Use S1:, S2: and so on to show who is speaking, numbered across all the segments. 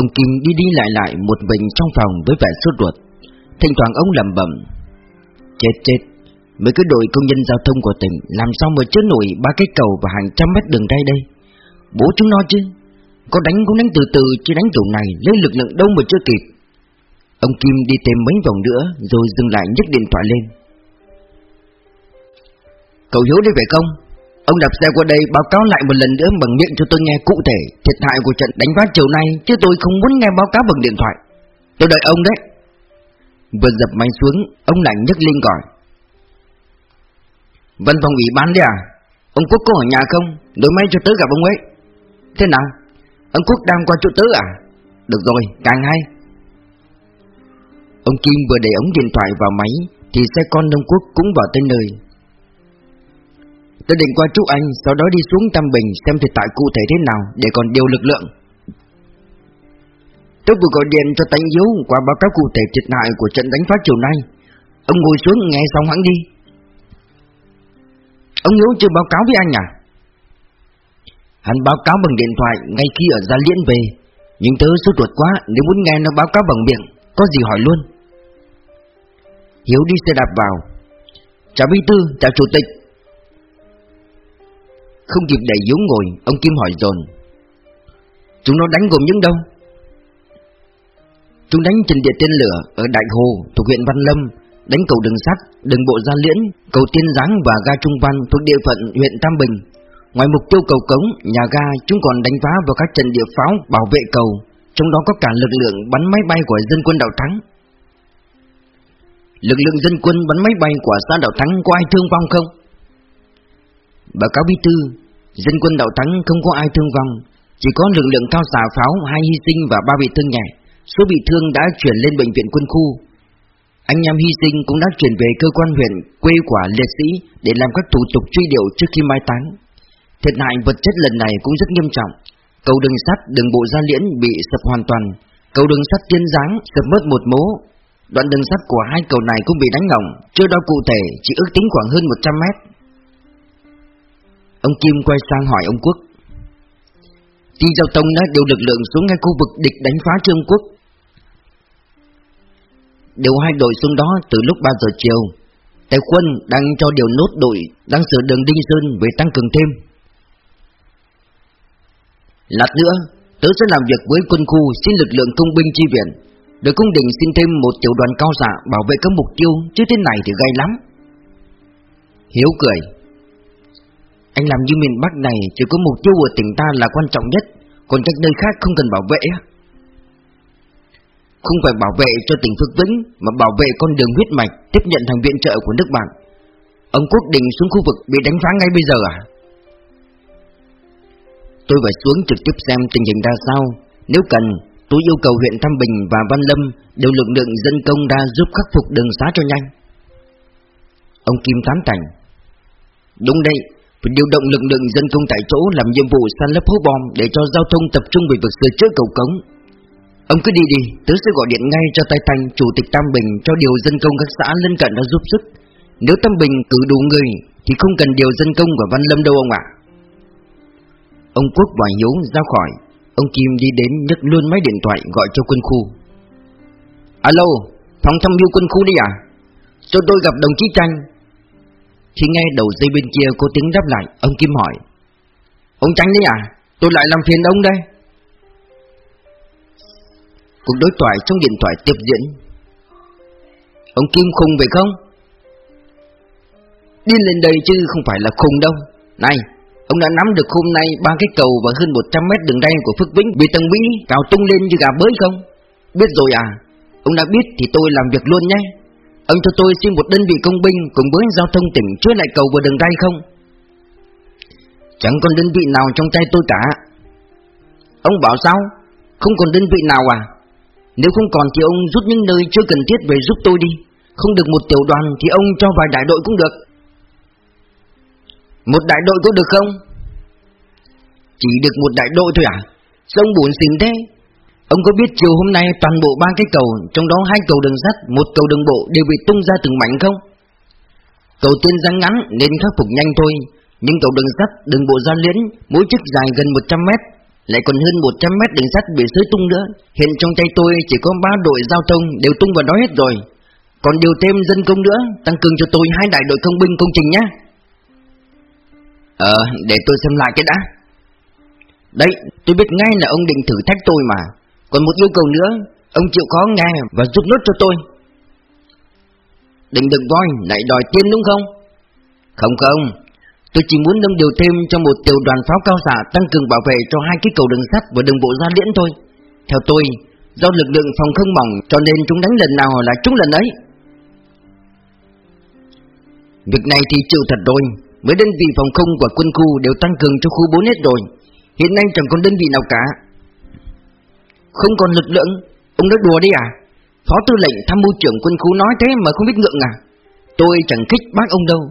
S1: Ông Kim đi đi lại lại một mình trong phòng với vẻ sốt ruột. Thỉnh thoảng ông lẩm bẩm, Chết chết, Mấy cái đội công nhân giao thông của tỉnh Làm sao mà chứa nổi ba cái cầu và hàng trăm mét đường ray đây? Bố chúng nó chứ, Có đánh cũng đánh từ từ chứ đánh kiểu này Lấy lực lượng đâu mà chưa kịp. Ông Kim đi thêm mấy vòng nữa Rồi dừng lại nhấc điện thoại lên. Cậu Hiếu đi phải không? Ông đạp xe qua đây báo cáo lại một lần nữa bằng miệng cho tôi nghe cụ thể thiệt hại của trận đánh phát chiều nay chứ tôi không muốn nghe báo cáo bằng điện thoại. Tôi đợi ông đấy. Vừa dập máy xuống, ông lạnh nhấc lên gọi. Văn phòng ủy ban đấy à? Ông Quốc có ở nhà không? Đối máy cho tớ gặp ông ấy. Thế nào? Ông Quốc đang qua chỗ tớ à? Được rồi, càng hay. Ông Kim vừa để ống điện thoại vào máy thì xe con ông Quốc cũng vào tới nơi. Tôi định qua chú anh, Sau đó đi xuống Tam Bình Xem thiệt tại cụ thể thế nào Để còn điều lực lượng. Tôi vừa gọi điện cho Tánh Hiếu Qua báo cáo cụ thể thiệt hại của trận đánh phá chiều nay. Ông ngồi xuống nghe xong hẳn đi. Ông Hiếu chưa báo cáo với anh à? Hắn báo cáo bằng điện thoại Ngay khi ở Gia Liễn về. Nhưng tớ sốt ruột quá, Nếu muốn nghe nó báo cáo bằng miệng, Có gì hỏi luôn. Hiếu đi xe đạp vào. Chào Bí tư chào Chủ tịch không kịp đẩy dũng ngồi Ông Kim hỏi dồn. Chúng nó đánh gồm những đâu? Chúng đánh trên địa tên lửa Ở Đại Hồ thuộc huyện Văn Lâm Đánh cầu đường sắt, đường bộ Gia Liễn Cầu Tiên Giáng và ga Trung Văn Thuộc địa phận huyện Tam Bình. Ngoài mục tiêu cầu cống, nhà ga Chúng còn đánh phá vào các trận địa pháo bảo vệ cầu Trong đó có cả lực lượng bắn máy bay của dân quân Đạo Thắng. Lực lượng dân quân bắn máy bay của xã Đạo Thắng có ai thương vong không? Báo cáo bí thư, dân quân đạo thắng không có ai thương vong, chỉ có lực lượng cao xả pháo hai hy sinh và ba bị thương nhẹ. Số bị thương đã chuyển lên bệnh viện quân khu. Anh em hy sinh cũng đã chuyển về cơ quan huyện quê quả liệt sĩ để làm các thủ tục truy điệu trước khi mai táng. Thiệt hại vật chất lần này cũng rất nghiêm trọng. Cầu đường sắt đường bộ Gia Liễn bị sập hoàn toàn, cầu đường sắt Tiên Giáng sập mất một mố. Đoạn đường sắt của hai cầu này cũng bị đánh ngỏng, chưa đo cụ thể, chỉ ước tính khoảng hơn 100 mét. Ông Kim quay sang hỏi ông Quốc. Ti Giao Tông đã điều lực lượng xuống ngay khu vực địch đánh phá Trương Quốc. Điều hai đội xuống đó từ lúc 3 giờ chiều Tề quân đang cho điều nốt đội Đang sửa đường Đinh Sơn về tăng cường thêm. Lát nữa, Tớ sẽ làm việc với quân khu xin lực lượng công binh chi viện Đội cung đình xin thêm một tiểu đoàn cao xạ Bảo vệ các mục tiêu, Chứ thế này thì gay lắm. Hiếu cười anh làm như miền Bắc này, chỉ có mục tiêu của tỉnh ta là quan trọng nhất. Còn các nơi khác không cần bảo vệ Không phải bảo vệ cho tỉnh Phước Vĩnh, Mà bảo vệ con đường huyết mạch, Tiếp nhận thằng viện trợ của nước bạn. Ông Quốc định xuống khu vực bị đánh phá ngay bây giờ à? Tôi phải xuống trực tiếp xem tình hình ra sao. Nếu cần, tôi yêu cầu huyện Tam Bình và Văn Lâm Đều lực lượng dân công ra giúp khắc phục đường xá cho nhanh. Ông Kim tán thành. Đúng đây phải điều động lực lượng dân công tại chỗ làm nhiệm vụ san lấp hố bom để cho giao thông tập trung về việc sửa chữa cầu cống. Ông cứ đi đi, tớ sẽ gọi điện ngay cho Tài Thành, chủ tịch Tam Bình cho điều dân công các xã lân cận đã giúp sức. Nếu Tam Bình cử đủ người thì không cần điều dân công của Văn Lâm đâu ông ạ. Ông Quốc và Hiếu ra khỏi, ông Kim đi đến nhấc luôn máy điện thoại gọi cho quân khu. Alo, phòng tham mưu quân khu đi à? Cho tôi gặp đồng chí Tranh, khi nghe đầu dây bên kia có tiếng đáp lại, Ông Kim hỏi Ông tránh đấy à Tôi lại làm phiền ông đây Cuộc đối thoại trong điện thoại tiếp diễn Ông Kim khùng vậy không Điên lên đây chứ không phải là khùng đâu Này, Ông đã nắm được hôm nay ba cái cầu và hơn 100 mét đường ray của Phước Vĩnh bị tầng Vĩnh cào tung lên như gà bới không? Biết rồi à? Ông đã biết thì tôi làm việc luôn nhé. Ông cho tôi xin một đơn vị công binh cùng với giao thông tỉnh chưa lại cầu vừa đường ray không? Chẳng còn đơn vị nào trong tay tôi cả. Ông bảo sao? Không còn đơn vị nào à? Nếu không còn thì ông rút những nơi chưa cần thiết về giúp tôi đi. Không được một tiểu đoàn thì ông cho vài đại đội cũng được. Một đại đội có được không? Chỉ được một đại đội thôi à? Sao ông buồn xỉn thế? Ông có biết chiều hôm nay toàn bộ ba cái cầu, trong đó hai cầu đường sắt, một cầu đường bộ đều bị tung ra từng mảnh không? Cầu tiên răng ngắn nên khắc phục nhanh thôi, nhưng cầu đường sắt, đường bộ ra liễn, mỗi chiếc dài gần 100 mét, Lại còn hơn 100 mét đường sắt bị sới tung nữa. Hiện trong tay tôi chỉ có ba đội giao thông đều tung vào đó hết rồi. Còn điều thêm dân công nữa Tăng cường cho tôi hai đại đội công binh công trình nhé. Ờ, để tôi xem lại cái đã. Đấy, tôi biết ngay là ông định thử thách tôi mà. Còn một yêu cầu nữa Ông chịu khó nghe và giúp nốt cho tôi. Đừng đừng voi, lại đòi tiền đúng không? Không không. Tôi chỉ muốn nâng điều thêm cho một tiểu đoàn pháo cao xạ Tăng cường bảo vệ cho hai cái cầu đường sắt và đường bộ ra liễn thôi. Theo tôi Do lực lượng phòng không mỏng cho nên chúng đánh lần nào là chúng lần ấy. Việc này thì chịu thật rồi. Mấy đơn vị phòng không của quân khu đều tăng cường cho khu 4 hết rồi. Hiện nay chẳng còn đơn vị nào cả. Không còn lực lượng. Ông nói đùa đi à? Phó tư lệnh tham mưu trưởng quân khu nói thế mà không biết ngượng à? Tôi chẳng kích bác ông đâu.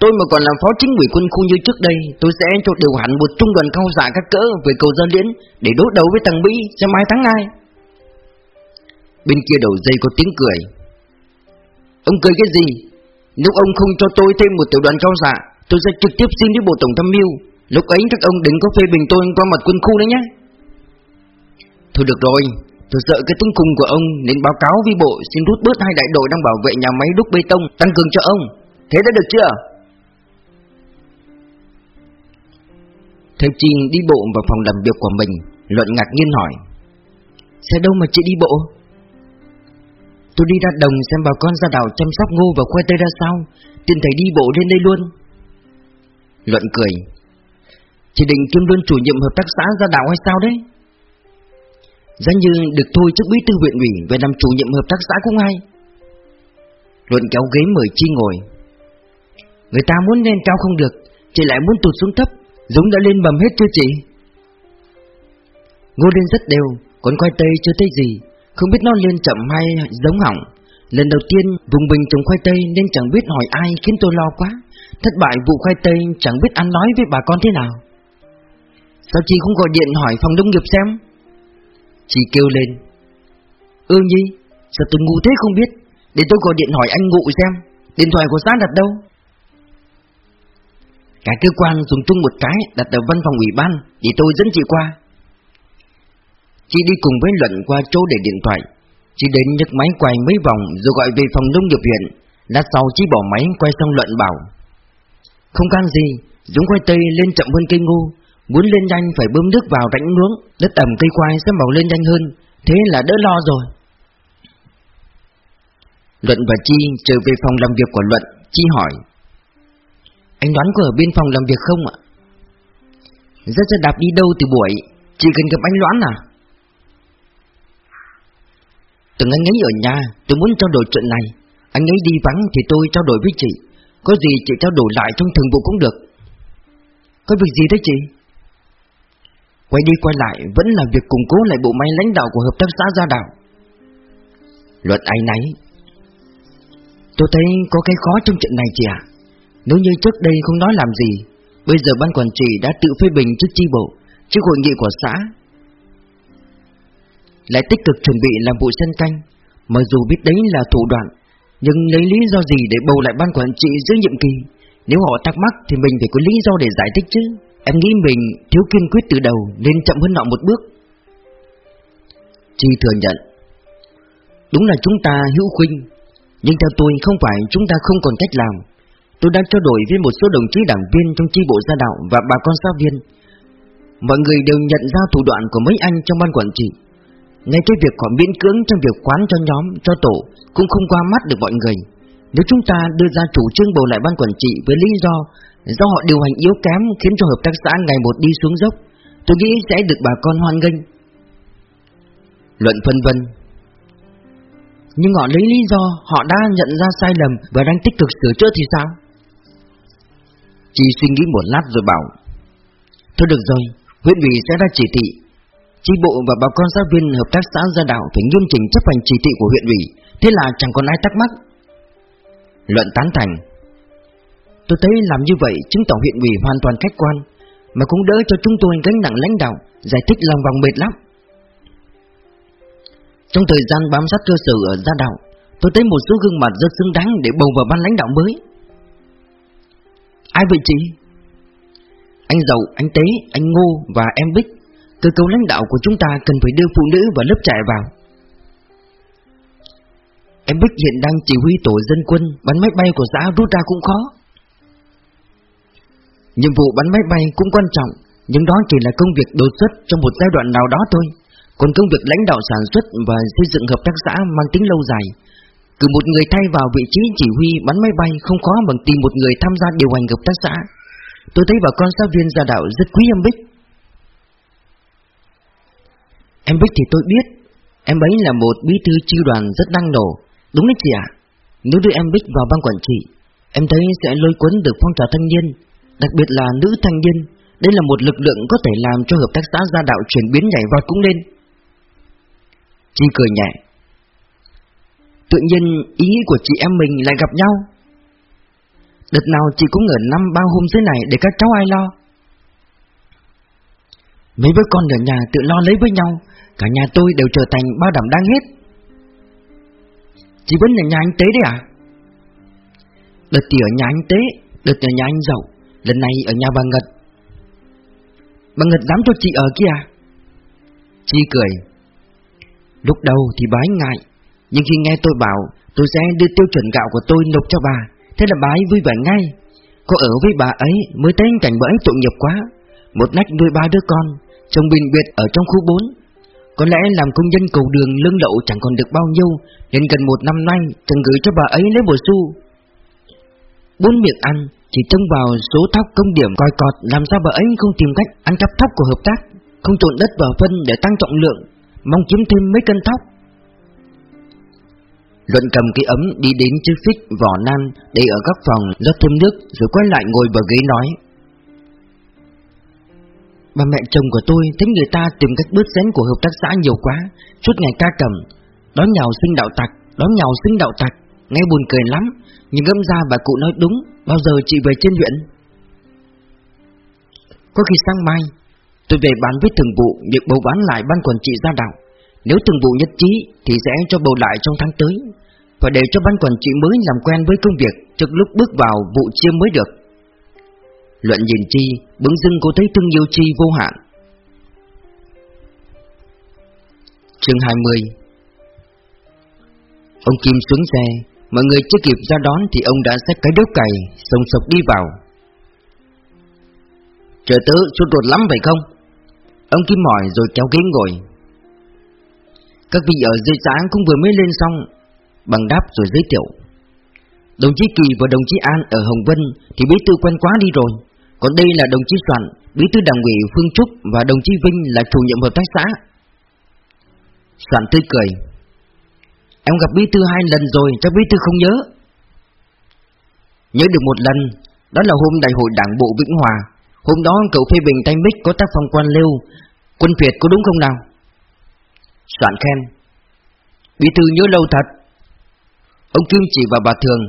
S1: Tôi mà còn làm phó chính ủy quân khu như trước đây, Tôi sẽ cho điều hẳn một trung đoàn cao giả các cỡ về cầu Gia Liễn Để đối đầu với thằng Mỹ xem ai thắng ai. Bên kia đầu dây có tiếng cười. Ông cười cái gì? Nếu ông không cho tôi thêm một tiểu đoàn cao giả, Tôi sẽ trực tiếp xin với bộ tổng tham mưu. Lúc ấy các ông đừng có phê bình tôi qua mặt quân khu đấy nhé. Thôi được rồi Tôi sợ cái tính cung của ông nên báo cáo vi bộ xin rút bớt hai đại đội đang bảo vệ nhà máy đúc bê tông tăng cường cho ông. Thế đã được chưa? Thầy Trinh đi bộ vào phòng làm việc của mình, Luận ngạc nhiên hỏi. Xe đâu mà chị đi bộ? Tôi đi ra đồng xem bà con ra đảo chăm sóc ngô và khoai tây ra sao, tiện thầy đi bộ lên đây luôn. Luận cười. Chị định kiêm luôn chủ nhiệm hợp tác xã ra đảo hay sao đấy? Giá như được thôi chức bí thư huyện ủy về làm chủ nhiệm hợp tác xã cũng hay. Luận kéo ghế mời Chi ngồi. Người ta muốn lên cao không được, Chị lại muốn tụt xuống thấp Giống đã lên bầm hết chưa chị? Ngô lên rất đều, Còn khoai tây chưa thấy gì. Không biết nó lên chậm hay giống hỏng. Lần đầu tiên vùng bình trồng khoai tây Nên chẳng biết hỏi ai khiến tôi lo quá. Thất bại vụ khoai tây chẳng biết ăn nói với bà con thế nào. Sao chị không gọi điện hỏi phòng nông nghiệp xem? Chị kêu lên. Ương nhi, Sao tôi ngu thế không biết? Để tôi gọi điện hỏi anh ngụ xem, Điện thoại của sát đặt đâu? Cả cơ quan dùng tung một cái Đặt ở văn phòng ủy ban Để tôi dẫn chị qua. Chị đi cùng với Luận qua chỗ để điện thoại. Chị đến nhấc máy quay mấy vòng Rồi gọi về phòng nông nghiệp huyện. Lát sau chị bỏ máy quay xong Luận bảo, Không can gì, Dũng quay tây lên chậm hơn cây ngu Muốn lên nhanh phải bơm nước vào rãnh nướng Đất ẩm cây khoai sẽ màu lên nhanh hơn Thế là đỡ lo rồi Luận và Chi trở về phòng làm việc của Luận Chi hỏi, Anh đoán có ở bên phòng làm việc không ạ? Rất sẽ đạp đi đâu từ buổi, Chỉ cần gặp anh Loãn à? Từng anh ấy ở nhà, Tôi muốn trao đổi chuyện này Anh ấy đi vắng thì tôi trao đổi với chị Có gì chị trao đổi lại trong thường vụ cũng được Có việc gì đấy chị? Quay đi quay lại, vẫn là việc củng cố lại bộ máy lãnh đạo của hợp tác xã gia đạo. Luật ai nấy Tôi thấy có cái khó trong chuyện này chị ạ. Nếu như trước đây không nói làm gì, Bây giờ ban quản trị đã tự phê bình trước chi bộ, Trước hội nghị của xã. Lại tích cực chuẩn bị làm vụ sân canh, Mặc dù biết đấy là thủ đoạn, Nhưng lấy lý do gì để bầu lại ban quản trị giữa nhiệm kỳ? Nếu họ thắc mắc thì mình phải có lý do để giải thích chứ. Em nghĩ mình thiếu kiên quyết từ đầu Nên chậm hơn nọ một bước. Chi thừa nhận Đúng là chúng ta hữu khuynh Nhưng theo tôi không phải chúng ta không còn cách làm. Tôi đang trao đổi với một số đồng chí đảng viên trong chi bộ gia đạo và bà con giáo viên. Mọi người đều nhận ra thủ đoạn của mấy anh trong ban quản trị. Ngay cái việc họ miễn cưỡng trong việc quán cho nhóm, cho tổ Cũng không qua mắt được mọi người. Nếu chúng ta đưa ra chủ trương bầu lại ban quản trị với lý do Do họ điều hành yếu kém khiến cho hợp tác xã ngày một đi xuống dốc Tôi nghĩ sẽ được bà con hoan nghênh. Luận phân vân. Nhưng họ lấy lý do họ đã nhận ra sai lầm và đang tích cực sửa chữa thì sao? Chị suy nghĩ một lát rồi bảo Thôi được rồi, huyện ủy sẽ ra chỉ thị. Chi bộ và bà con giáo viên hợp tác xã gia đạo phải nghiêm chỉnh chấp hành chỉ thị của huyện ủy Thế là chẳng còn ai thắc mắc. Luận tán thành Tôi thấy làm như vậy chứng tỏ huyện ủy hoàn toàn khách quan Mà cũng đỡ cho chúng tôi gánh nặng lãnh đạo Giải thích lòng vòng mệt lắm. Trong thời gian bám sát cơ sở ở gia đạo Tôi thấy một số gương mặt rất xứng đáng để bầu vào ban lãnh đạo mới. Ai vậy chị? Anh Dậu, anh Tế, anh Ngô và em Bích Cơ cấu lãnh đạo của chúng ta cần phải đưa phụ nữ và lớp trẻ vào. Em Bích hiện đang chỉ huy tổ dân quân Bắn máy bay của xã rút ra cũng khó. Nhiệm vụ bắn máy bay cũng quan trọng, Nhưng đó chỉ là công việc đột xuất trong một giai đoạn nào đó thôi. Còn công việc lãnh đạo sản xuất và xây dựng hợp tác xã mang tính lâu dài. Cử một người thay vào vị trí chỉ huy bắn máy bay không khó bằng tìm một người tham gia điều hành hợp tác xã. Tôi thấy bà con giáo viên gia đạo rất quý em Bích. Em Bích thì tôi biết, Em ấy là một bí thư chi đoàn rất năng nổ. Đúng đấy chị ạ. Nếu đưa em Bích vào ban quản trị, Em thấy sẽ lôi cuốn được phong trào thanh niên. Đặc biệt là nữ thanh niên, Đây là một lực lượng có thể làm cho hợp tác xã gia đạo chuyển biến nhảy vọt cũng lên. Chi cười nhẹ. Tự nhiên ý nghĩ của chị em mình lại gặp nhau. Đợt nào chị cũng ở năm bao hôm dưới này để các cháu ai lo. Mấy đứa con ở nhà tự lo lấy với nhau, Cả nhà tôi đều trở thành bao đảm đang hết. Chị vẫn ở nhà anh Tế đấy à? Đợt thì ở nhà anh Tế, Đợt ở nhà anh Dậu. Lần này ở nhà bà Ngật. Bà Ngật dám cho chị ở kia. Chi cười. Lúc đầu thì bà ấy ngại, Nhưng khi nghe tôi bảo Tôi sẽ đưa tiêu chuẩn gạo của tôi nộp cho bà, Thế là bà ấy vui vẻ ngay. Có ở với bà ấy mới thấy cảnh bà ấy tội nghiệp quá. Một nách nuôi ba đứa con, Chồng bình biệt ở trong khu 4 Có lẽ làm công nhân cầu đường lương lậu chẳng còn được bao nhiêu, Nên gần một năm nay Chẳng gửi cho bà ấy lấy bổ xu Bốn miệng ăn, Chỉ trông vào số thóc công điểm coi cọt Làm sao bà ấy không tìm cách ăn cắp thóc của hợp tác, Không trộn đất vào phân để tăng trọng lượng, Mong kiếm thêm mấy cân thóc. Luận cầm cái ấm đi đến chiếc phích vỏ nan Để ở góc phòng rót thêm nước Rồi quay lại ngồi vào ghế nói. Bà mẹ chồng của tôi thấy người ta tìm cách bớt xén của hợp tác xã nhiều quá, Suốt ngày ca cầm, Đón nhào sinh đạo tặc, Đón nhào sinh đạo tặc. Nghe buồn cười lắm Nhưng ngâm ra bà cụ nói đúng Bao giờ chị về trên huyện? Có khi sang mai Tôi về bán với thường vụ Việc bầu bán lại ban quản trị gia đạo. Nếu thường vụ nhất trí Thì sẽ cho bầu lại trong tháng tới Và để cho ban quản trị mới làm quen với công việc Trước lúc bước vào vụ chiêm mới được. Luận nhìn Chi, bỗng dưng cô thấy thương yêu Chi vô hạn. Chương 20 Ông Kim xuống xe, mọi người chưa kịp ra đón thì ông đã xách cái đốt cày, sông sộc đi vào. Chờ tớ sốt ruột lắm phải không? Ông Kim mỏi rồi kéo ghế ngồi. Các vị ở dưới xã cũng vừa mới lên xong, bằng đáp rồi giới thiệu. Đồng chí Kỳ và đồng chí An ở Hồng Vân thì bí thư quen quá đi rồi. Còn đây là đồng chí Soạn, bí thư đảng ủy Phương Trúc và đồng chí Vinh là chủ nhiệm hợp tác xã. Soạn tươi cười. Em gặp bí thư hai lần rồi, chắc bí thư không nhớ. Nhớ được một lần, đó là hôm đại hội đảng bộ Vĩnh Hòa. Hôm đó cậu phê bình tay Bích có tác phong quan lưu, quân Việt có đúng không nào? Soạn khen. Bí thư nhớ lâu thật. Ông Kim chỉ vào bà Thường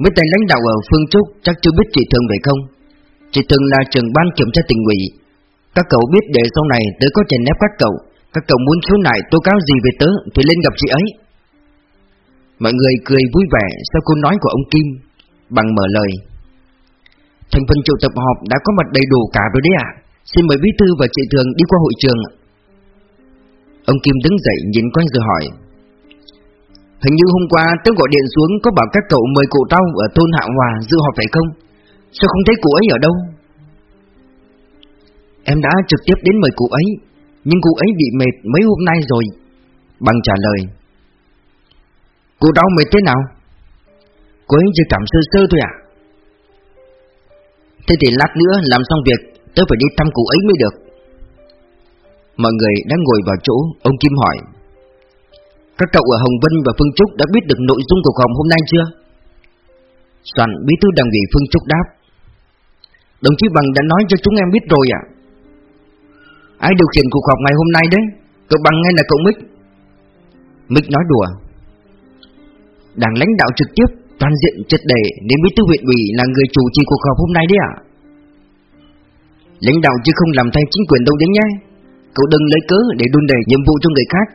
S1: Mấy tay lãnh đạo ở Phương Trúc chắc chưa biết chị Thường về không Chị Thường là trưởng ban kiểm tra tình ủy Các cậu biết để sau này tới có chèn ép các cậu các cậu muốn khiếu nại tố cáo gì về tớ Thì lên gặp chị ấy. Mọi người cười vui vẻ sau câu nói của ông Kim Bằng mở lời. Thành phần triệu tập họp đã có mặt đầy đủ cả rồi đấy ạ. Xin mời bí thư và chị Thường đi qua hội trường Ông Kim đứng dậy nhìn quanh rồi hỏi. Hình như hôm qua tớ gọi điện xuống có bảo các cậu mời cụ tao ở thôn Hạ Hòa dự họp phải không? Sao không thấy cụ ấy ở đâu? Em đã trực tiếp đến mời cụ ấy, nhưng cụ ấy bị mệt mấy hôm nay rồi. Bằng trả lời. Cụ đau mệt thế nào? Cô ấy chỉ cảm sơ sơ thôi à? Thế thì lát nữa làm xong việc, tôi phải đi thăm cụ ấy mới được. Mọi người đang ngồi vào chỗ, ông Kim hỏi. Các cậu ở Hồng Vân và Phương Trúc đã biết được nội dung cuộc họp hôm nay chưa? Soạn bí thư đảng ủy Phương Trúc đáp Đồng chí Bằng đã nói cho chúng em biết rồi ạ Ai điều khiển cuộc họp ngày hôm nay đấy? Cậu Bằng hay là cậu Mích? Mích nói đùa. Đảng lãnh đạo trực tiếp toàn diện triệt đề nên bí thư huyện ủy là người chủ trì cuộc họp hôm nay đấy ạ. Lãnh đạo chứ không làm thay chính quyền đâu đấy nhé. Cậu đừng lấy cớ để đun đẩy nhiệm vụ cho người khác.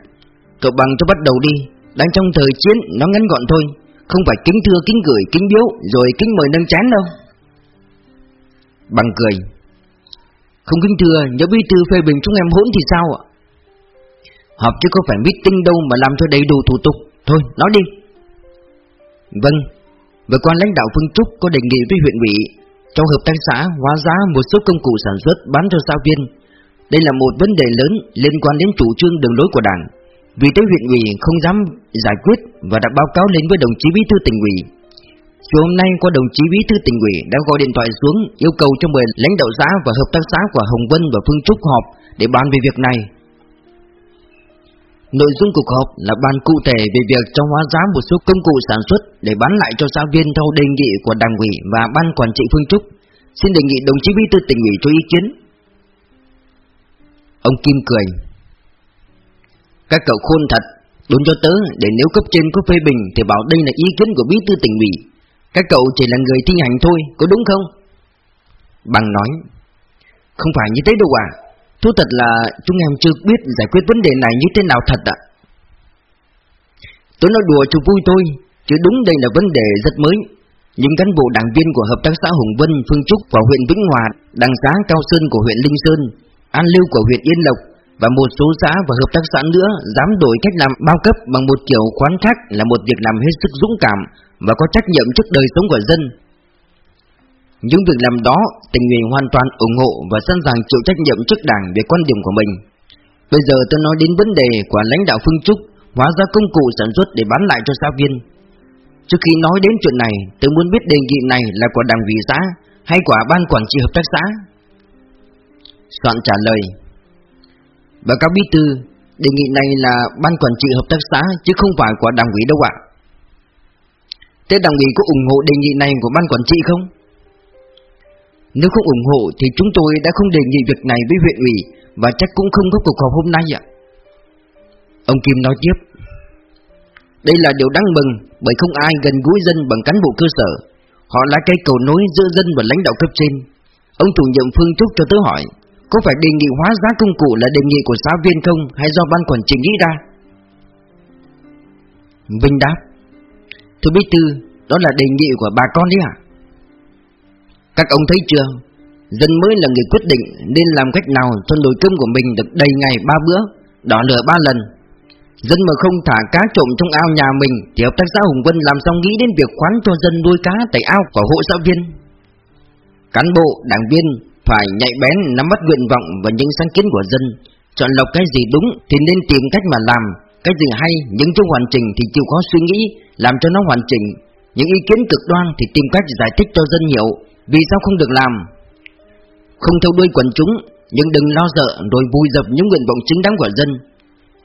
S1: Cậu bằng cho bắt đầu đi. Đang trong thời chiến, nó ngắn gọn thôi. Không phải kính thưa, kính gửi, kính biếu, Rồi kính mời nâng chán đâu. Bằng cười. Không kính thưa, nhớ bí thư phê bình chúng em hỗn thì sao ạ? Họp chứ có phải meeting đâu mà làm cho đầy đủ thủ tục. Thôi, nói đi. Vâng. Vừa quan lãnh đạo Phương Trúc có đề nghị với huyện ủy Trong hợp tác xã hóa giá một số công cụ sản xuất bán cho giáo viên. Đây là một vấn đề lớn liên quan đến chủ trương đường lối của đảng. Vì thế huyện ủy không dám giải quyết Và đã báo cáo lên với đồng chí bí thư tỉnh ủy. Chiều hôm nay qua đồng chí bí thư tỉnh ủy đã gọi điện thoại xuống yêu cầu cho mời lãnh đạo xã và hợp tác xã của Hồng Vân và Phương Trúc họp để bàn về việc này. Nội dung cuộc họp là bàn cụ thể về việc cho hóa giá một số công cụ sản xuất để bán lại cho giáo viên theo đề nghị của đảng ủy và ban quản trị Phương Trúc. Xin đề nghị đồng chí bí thư tỉnh ủy cho ý kiến. Ông Kim cười. Các cậu khôn thật, đồn cho tớ để nếu cấp trên có phê bình thì bảo đây là ý kiến của bí thư tỉnh ủy các cậu chỉ là người thi hành thôi, có đúng không? Bằng nói Không phải như thế đâu à Thú thật là chúng em chưa biết giải quyết vấn đề này như thế nào thật ạ. Tôi nói đùa cho vui thôi Chứ đúng đây là vấn đề rất mới. Những cán bộ đảng viên của Hợp tác xã Hùng Vân, Phương Trúc và huyện Vĩnh Hòa Đảng xã Cao Sơn của huyện Linh Sơn An Lưu của huyện Yên Lộc Và một số xã và hợp tác xã nữa Dám đổi cách làm bao cấp bằng một kiểu khoán khác Là một việc làm hết sức dũng cảm và có trách nhiệm trước đời sống của dân. Những việc làm đó, tình nguyện hoàn toàn ủng hộ và sẵn sàng chịu trách nhiệm trước đảng về quan điểm của mình. Bây giờ tôi nói đến vấn đề của lãnh đạo Phương Trúc hóa ra công cụ sản xuất để bán lại cho giáo viên. Trước khi nói đến chuyện này, tôi muốn biết đề nghị này là của đảng ủy xã hay của ban quản trị hợp tác xã. Soạn trả lời Báo cáo bí thư, đề nghị này là ban quản trị hợp tác xã chứ không phải của đảng ủy đâu ạ. Thế đảng ủy có ủng hộ đề nghị này của ban quản trị không? Nếu không ủng hộ thì chúng tôi đã không đề nghị việc này với huyện ủy và chắc cũng không có cuộc họp hôm nay ạ. Ông Kim nói tiếp. Đây là điều đáng mừng bởi không ai gần gũi dân bằng cán bộ cơ sở. Họ là cây cầu nối giữa dân và lãnh đạo cấp trên. Ông chủ nhiệm Phương Trúc cho tớ hỏi, có phải đề nghị hóa giá công cụ là đề nghị của giáo viên không hay do ban quản trị nghĩ ra? Vinh đáp, Thưa Bí Thư, đó là đề nghị của bà con đấy ạ Các ông thấy chưa? Dân mới là người quyết định nên làm cách nào cho nồi cơm của mình được đầy ngày ba bữa, đỏ lửa ba lần. Dân mà không thả cá trộm trong ao nhà mình thì hợp tác xã Hùng Vân làm xong nghĩ đến việc khoán cho dân nuôi cá tại ao của hộ xã viên. Cán bộ, đảng viên phải nhạy bén nắm bắt nguyện vọng và những sáng kiến của dân, chọn lọc cái gì đúng thì nên tìm cách mà làm, cái gì hay những chưa hoàn chỉnh thì chịu khó suy nghĩ làm cho nó hoàn chỉnh. Những ý kiến cực đoan thì tìm cách giải thích cho dân hiểu vì sao không được làm. Không theo đuôi quần chúng, nhưng đừng lo sợ rồi vui dập những nguyện vọng chính đáng của dân.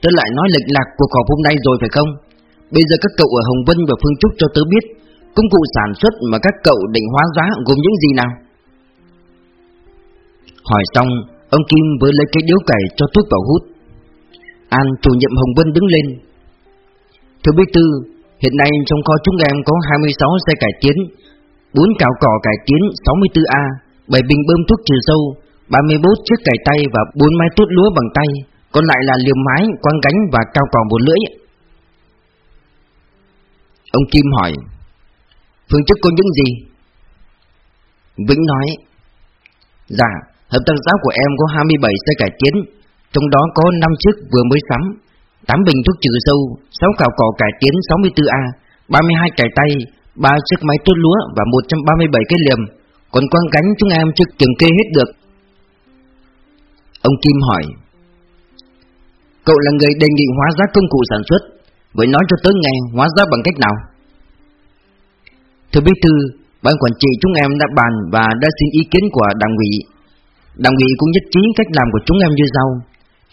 S1: Tôi lại nói lệch lạc cuộc họp hôm nay rồi phải không? Bây giờ các cậu ở Hồng Vân và Phương Trúc cho tớ biết công cụ sản xuất mà các cậu định hóa giá gồm những gì nào? Hỏi xong, ông Kim vừa lấy cái điếu cày cho thuốc vào hút. An, chủ nhiệm Hồng Vân đứng lên. Thưa Bí Tư Hiện nay trong kho chúng em có 26 xe cải tiến 4 cào cỏ cải tiến 64A 7 bình bơm thuốc trừ sâu 34 chiếc cải tay và 4 máy tuốt lúa bằng tay Còn lại là liềm mái, quang gánh và cao cỏ một lưỡi Ông Kim hỏi Phương chức có những gì? Vĩnh nói Dạ, hợp tác xã của em có 27 xe cải tiến trong đó có 5 chiếc vừa mới sắm 8 bình thuốc trừ sâu, 6 cào cỏ cải tiến 64A, 32 cải tay, 3 chiếc máy tốt lúa và 137 cái liềm. Còn quăng cánh chúng em chưa kiểm kê hết được. Ông Kim hỏi, Cậu là người đề nghị hóa giá công cụ sản xuất, vậy nói cho tớ nghe hóa giá bằng cách nào? Thưa Bí Thư, Ban quản trị chúng em đã bàn và đã xin ý kiến của đảng ủy. Đảng ủy cũng nhất trí cách làm của chúng em như sau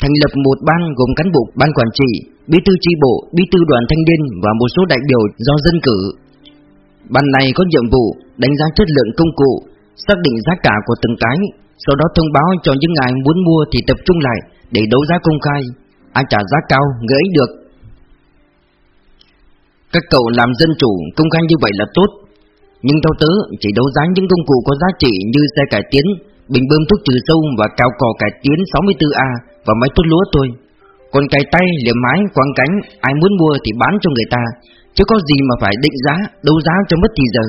S1: thành lập một ban gồm cán bộ ban quản trị, bí thư chi bộ, bí thư đoàn thanh niên và một số đại biểu do dân cử. Ban này có nhiệm vụ đánh giá chất lượng công cụ, xác định giá cả của từng cái, sau đó thông báo cho những ai muốn mua thì tập trung lại để đấu giá công khai, ai trả giá cao gửi được. Các cậu làm dân chủ công khai như vậy là tốt, nhưng theo tớ chỉ đấu giá những công cụ có giá trị như xe cải tiến, bình bơm thuốc trừ sâu và cao cò cải tiến 64A và máy tốt lúa tôi. Còn cài tay, liềm mái, quăng cánh, ai muốn mua thì bán cho người ta, chứ có gì mà phải định giá, đấu giá cho mất thì giờ.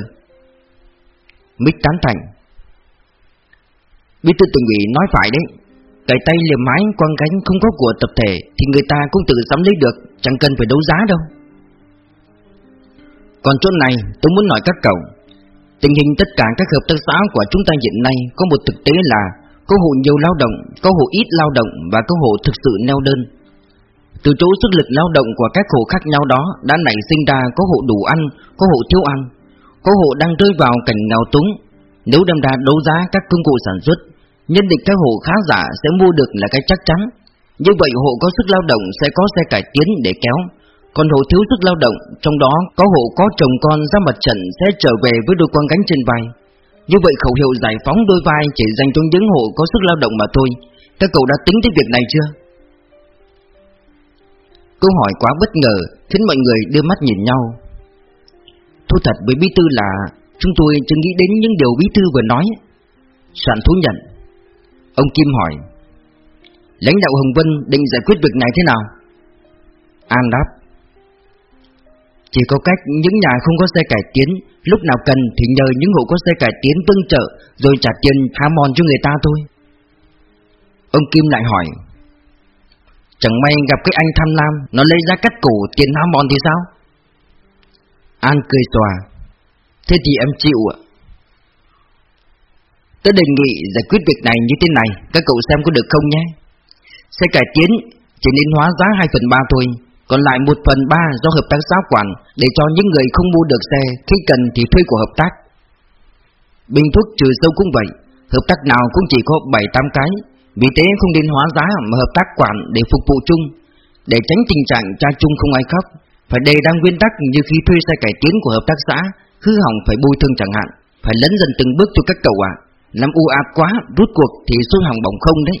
S1: Mích tán thành. Bí thư tỉnh ủy nói phải đấy cài tay liềm mái quăng cánh không có của tập thể Thì người ta cũng tự sắm lấy được Chẳng cần phải đấu giá đâu Còn chỗ này tôi muốn nói các cậu Tình hình tất cả các hợp tác xã của chúng ta hiện nay Có một thực tế là Có hộ nhiều lao động, có hộ ít lao động Và có hộ thực sự neo đơn. Từ chỗ sức lực lao động của các hộ khác nhau đó Đã nảy sinh ra có hộ đủ ăn, có hộ thiếu ăn Có hộ đang rơi vào cảnh nghèo túng. Nếu đem ra đấu giá các công cụ sản xuất Nhân định các hộ khá giả sẽ mua được là cái chắc chắn. Như vậy hộ có sức lao động sẽ có xe cải tiến để kéo. Còn hộ thiếu sức lao động, Trong đó có hộ có chồng con ra mặt trận Sẽ trở về với đôi quan gánh trên vai. Như vậy khẩu hiệu giải phóng đôi vai Chỉ dành cho những hộ có sức lao động mà thôi. Các cậu đã tính tới việc này chưa? Câu hỏi quá bất ngờ, Khiến mọi người đưa mắt nhìn nhau. Thú thật với Bí Thư là, Chúng tôi chưa nghĩ đến những điều Bí Thư vừa nói. Soạn thú nhận. Ông Kim hỏi, Lãnh đạo Hồng Vân định giải quyết việc này thế nào? An đáp chỉ có cách những nhà không có xe cải tiến, Lúc nào cần thì nhờ những hộ có xe cải tiến tương trợ, Rồi trả tiền há mòn cho người ta thôi. Ông Kim lại hỏi, Chẳng may gặp cái anh tham lam, Nó lấy ra cắt cổ tiền há mòn thì sao? An cười xòa, Thế thì em chịu ạ. Tôi đề nghị giải quyết việc này như thế này, Các cậu xem có được không nhé. Xe cải tiến chỉ nên hóa giá 2 phần 3 thôi. Còn lại 1 phần 3 do hợp tác xã quản Để cho những người không mua được xe Khi cần thì thuê của hợp tác. Bình thuốc trừ sâu cũng vậy Hợp tác nào cũng chỉ có 7-8 cái. Vì thế không nên hóa giá mà hợp tác quản để phục vụ chung. Để tránh tình trạng cha chung không ai khóc Phải đề đang nguyên tắc như khi thuê xe cải tiến của hợp tác xã Hư hỏng phải bồi thường chẳng hạn Phải lấn dần từng bước cho các cậu ạ. Làm u áp quá, rút cuộc thì số hàng bỏng không đấy.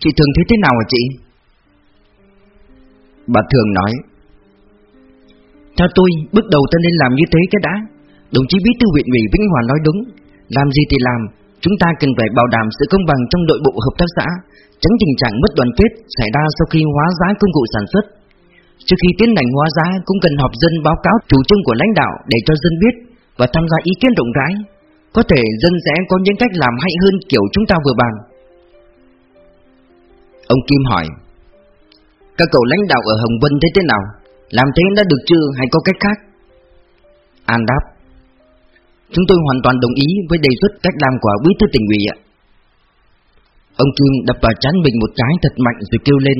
S1: Chị Thường thấy thế nào hả chị? Bà Thường nói Theo tôi, bước đầu ta nên làm như thế cái đã. Đồng chí bí thư huyện ủy Vĩnh Hòa nói đúng Làm gì thì làm. Chúng ta cần phải bảo đảm sự công bằng trong nội bộ hợp tác xã Tránh tình trạng mất đoàn kết xảy ra sau khi hóa giá công cụ sản xuất. Trước khi tiến hành hóa giá cũng cần họp dân báo cáo chủ trương của lãnh đạo để cho dân biết và tham gia ý kiến rộng rãi. Có thể dân sẽ có những cách làm hay hơn kiểu chúng ta vừa bàn. Ông Kim hỏi các cậu lãnh đạo ở Hồng Vân thế thế nào? Làm thế đã được chưa hay có cách khác? An đáp Chúng tôi hoàn toàn đồng ý với đề xuất cách làm của bí thư tỉnh ủy ạ Ông trương đập vào chán mình một cái thật mạnh rồi kêu lên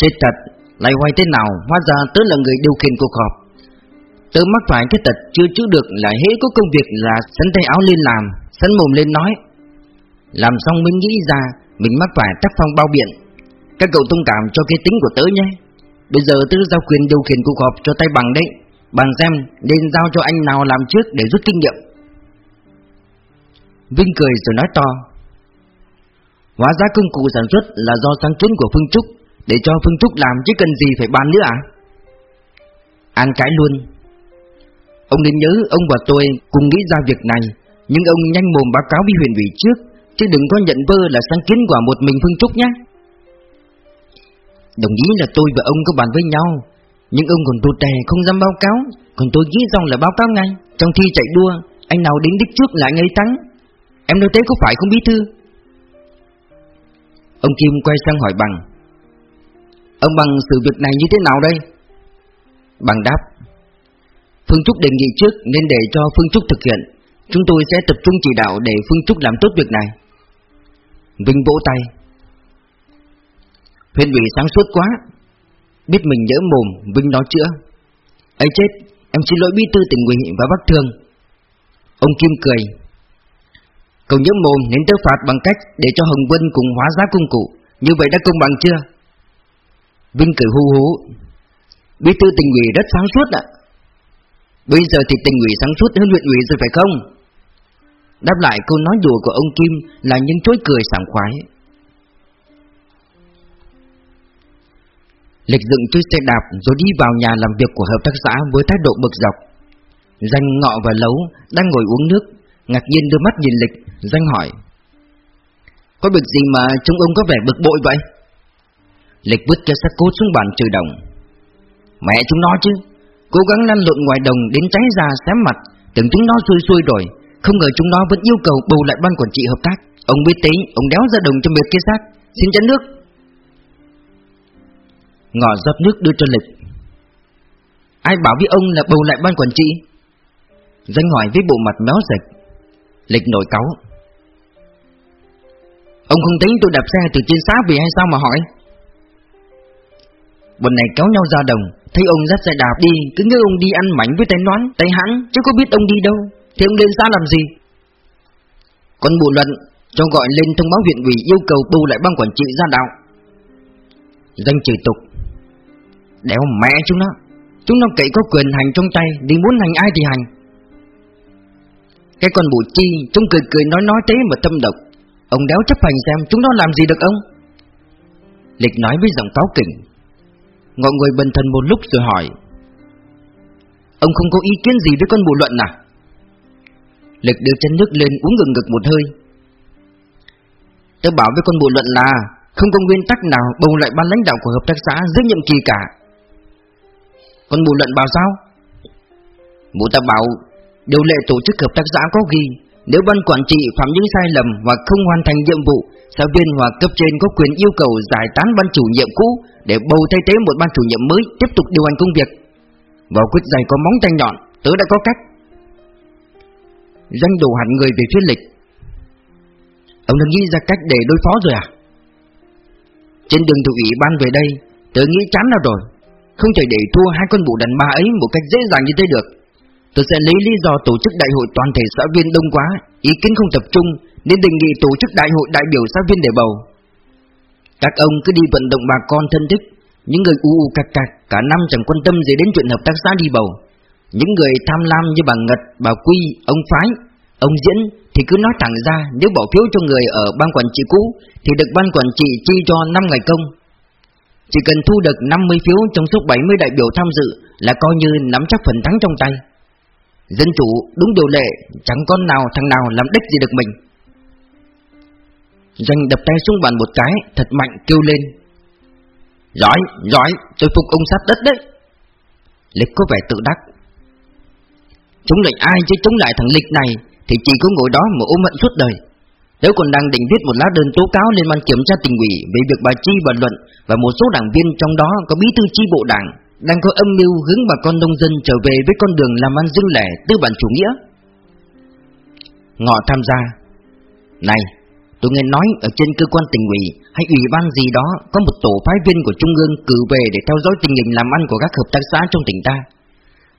S1: Chết thật, lại hoài thế nào, hóa ra tớ là người điều khiển cuộc họp Tớ mắc phải cái tật chưa chữa được là hễ có công việc là sắn tay áo lên làm, sắn mồm lên nói. Làm xong mới nghĩ ra mình mắc phải tác phong bao biện. Các cậu thông cảm cho cái tính của tớ nhé. Bây giờ tớ giao quyền điều khiển cuộc họp cho tay bằng đấy. bằng xem nên giao cho anh nào làm trước để rút kinh nghiệm. Vinh cười rồi nói to. Hóa ra công cụ sản xuất là do sáng kiến của Phương Trúc Để cho Phương Trúc làm chứ cần gì phải bàn nữa à An cãi luôn Ông nên nhớ ông và tôi cùng nghĩ ra việc này Nhưng ông nhanh mồm báo cáo với huyền ủy trước Chứ đừng có nhận vơ là sáng kiến của một mình Phương Trúc nhé Đồng ý là tôi và ông có bàn với nhau. Nhưng ông còn tù tè không dám báo cáo. Còn tôi nghĩ rằng là báo cáo ngay. Trong thi chạy đua, Anh nào đến đích trước lại ngay thắng. Em đâu thế có phải không, bí thư? Ông Kim quay sang hỏi bằng. Ông bằng, sự việc này như thế nào đây? Bằng đáp. Phương Trúc đề nghị trước nên để cho Phương Trúc thực hiện. Chúng tôi sẽ tập trung chỉ đạo để Phương Trúc làm tốt việc này. Vinh vỗ tay. Huyện ủy sáng suốt quá. Biết mình nhớ mồm, Vinh nói chữa. Ấy chết, Em xin lỗi bí thư tỉnh ủy và bác thương. Ông Kim cười. Cậu nhớ mồm nên tớ phạt bằng cách Để cho Hồng Vân cùng hóa giá công cụ. Như vậy đã công bằng chưa? Vinh cười hú hú. Bí thư tỉnh ủy rất sáng suốt ạ. Bây giờ thì tỉnh ủy sáng suốt hơn huyện ủy rồi phải không? Đáp lại câu nói đùa của ông Kim là những chối cười sảng khoái. Lịch dựng chiếc xe đạp rồi đi vào nhà làm việc của hợp tác xã với thái độ bực dọc. Danh ngọ và lấu đang ngồi uống nước, ngạc nhiên đưa mắt nhìn Lịch, Danh hỏi. Có việc gì mà chúng ông có vẻ bực bội vậy? Lịch vứt cái sắc cốt xuống bàn trừ đồng. Mẹ chúng nó chứ, Cố gắng lăn lộn ngoài đồng đến cháy ra xém mặt Tưởng chúng nó xuôi xuôi rồi Không ngờ chúng nó vẫn yêu cầu bầu lại ban quản trị hợp tác Ông biết tí, ông đéo ra đồng cho việc kia xác Xin chén nước Ngọ rót nước đưa cho Lịch. Ai bảo với ông là bầu lại ban quản trị? Danh hỏi với bộ mặt méo dịch Lịch nổi cáu. Ông không tính tôi đạp xe từ trên xã về hay sao mà hỏi? Bọn này kéo nhau ra đồng, Thấy ông dắt xe đạp đi, Cứ ngỡ ông đi ăn mảnh với tay nón, Tay hắn chứ có biết ông đi đâu. Thì ông lên xã làm gì? Còn bộ luận cho gọi lên thông báo huyện ủy yêu cầu tu lại ban quản trị ra đạo. Danh chửi tục. Đéo mẹ chúng nó. Chúng nó cậy có quyền hành trong tay, Đi muốn hành ai thì hành. Cái con bù chi, Chúng cười cười nói nói thế mà tâm độc. Ông đéo chấp hành xem chúng nó làm gì được ông? Lịch nói với giọng cáo kỉnh. Ngọn người bần thần một lúc rồi hỏi. Ông không có ý kiến gì với con bộ luận à? Lịch đưa chân nước lên uống ngừng ngực một hơi. Tôi bảo với con bộ luận là Không có nguyên tắc nào bầu lại ban lãnh đạo của hợp tác xã dưới nhiệm kỳ cả còn bộ luận bảo sao? Bộ ta bảo, Điều lệ tổ chức hợp tác xã có ghi, Nếu ban quản trị phạm những sai lầm Và không hoàn thành nhiệm vụ, Giáo viên hoặc cấp trên có quyền yêu cầu giải tán ban chủ nhiệm cũ Để bầu thay thế một ban chủ nhiệm mới Tiếp tục điều hành công việc. Vào quyết giày có móng tay nhọn, Tớ đã có cách. Danh đủ hẳn người về phía lịch. Ông đã nghĩ ra cách để đối phó rồi à? Trên đường thủ ủy ban về đây, Tớ nghĩ chán nào rồi. Không thể để thua hai con bụ đàn ba ấy Một cách dễ dàng như thế được. Tôi sẽ lấy lý do tổ chức đại hội toàn thể xã viên đông quá Ý kiến không tập trung Nên đề nghị tổ chức đại hội đại biểu xã viên để bầu. Các ông cứ đi vận động bà con thân thích Những người u u cạc cạc Cả năm chẳng quan tâm gì đến chuyện hợp tác xã đi bầu. Những người tham lam như bà Ngật, bà Quy, ông Phái Ông Diễn thì cứ nói thẳng ra nếu bỏ phiếu cho người ở ban quản trị cũ thì được ban quản trị chi cho 5 ngày công. Chỉ cần thu được 50 phiếu trong số 70 đại biểu tham dự là coi như nắm chắc phần thắng trong tay. Dân chủ đúng điều lệ, chẳng con nào thằng nào làm đích gì được mình. Doanh đập tay xuống bàn một cái, thật mạnh kêu lên. Giỏi, giỏi, tôi phục ông sát đất đấy. Lịch có vẻ tự đắc. Chúng lại ai chứ chống lại thằng Lịch này thì chỉ có ngồi đó mà ôm hận suốt đời. Nếu còn đang định viết một lá đơn tố cáo lên ban kiểm tra tỉnh ủy về việc bà Chi bàn luận và một số đảng viên trong đó có bí thư chi bộ đảng đang có âm mưu hướng bà con nông dân trở về với con đường làm ăn riêng lẻ tư bản chủ nghĩa. Ngọ tham gia. Này, tôi nghe nói ở trên cơ quan tỉnh ủy hay ủy ban gì đó có một tổ phái viên của trung ương cử về để theo dõi tình hình làm ăn của các hợp tác xã trong tỉnh ta.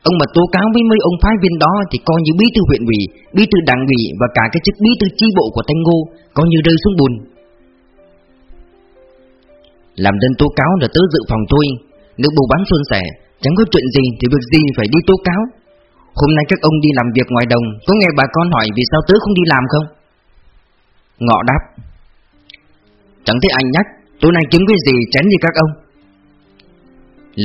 S1: Ông mà tố cáo với mấy ông phái viên đó thì coi như bí thư huyện ủy, bí thư đảng ủy và cả cái chức bí thư chi bộ của Thanh Ngô coi như rơi xuống bùn. Làm đơn tố cáo là tớ dự phòng tôi, nếu bù bán xuân sẻ, chẳng có chuyện gì thì việc gì phải đi tố cáo. Hôm nay các ông đi làm việc ngoài đồng, có nghe bà con hỏi vì sao tớ không đi làm không? Ngọ đáp Chẳng thấy anh nhắc, tối nay kiếm cái gì chén như các ông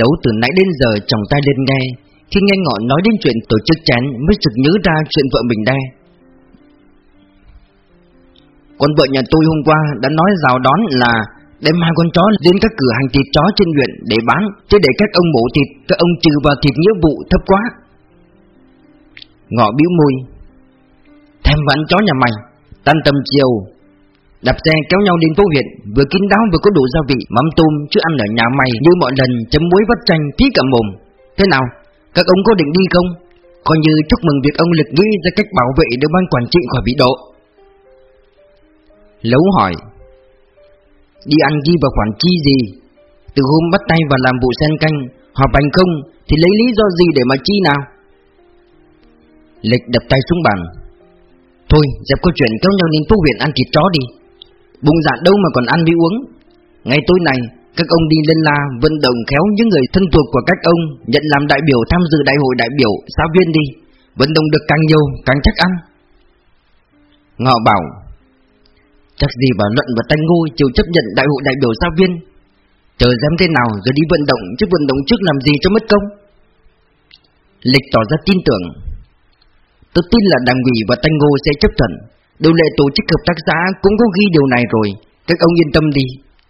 S1: Lấu từ nãy đến giờ chồng tay lên nghe khi nghe ngọn nói đến chuyện tổ chức chén Mới sực nhớ ra chuyện vợ mình đe. Con vợ nhà tôi hôm qua đã nói rào đón là Đem hai con chó đến các cửa hàng thịt chó trên huyện để bán, Chứ để các ông mổ thịt, Các ông trừ vào thịt nghĩa vụ thấp quá. Ngọ bĩu môi, Thèm vẫn chó nhà mày. Tan tầm chiều, Đạp xe kéo nhau đến phố huyện, Vừa kín đáo vừa có đủ gia vị, Mắm tôm, chứ ăn ở nhà mày như mọi lần Chấm muối vắt chanh phí cả mồm. Thế nào? Các ông có định đi không? Coi như chúc mừng việc ông lực nghĩ ra cách bảo vệ được ban quản trị khỏi bị độ Lấu hỏi, Đi ăn ghi vào khoản chi gì? Từ hôm bắt tay vào làm vụ sen canh, Họp bành không Thì lấy lý do gì để mà chi nào? Lịch đập tay xuống bàn, Thôi, dẹp câu chuyện kéo nhau đến phố huyện ăn thịt chó đi Bụng dạ đâu mà còn ăn đi uống Ngày tối này các ông đi lên la vận động khéo những người thân thuộc của các ông, Nhận làm đại biểu tham dự đại hội đại biểu, giáo viên đi. Vận động được càng nhiều, càng chắc ăn. Ngọ bảo, Chắc gì bà Luận và tay Ngô chịu chấp nhận đại hội đại biểu giáo viên? Chờ dám thế nào rồi đi vận động, Chứ vận động trước làm gì cho mất công? Lịch tỏ ra tin tưởng. Tôi tin là đảng ủy và tay Ngô sẽ chấp thuận. Điều lệ tổ chức hợp tác xã cũng có ghi điều này rồi. Các ông yên tâm đi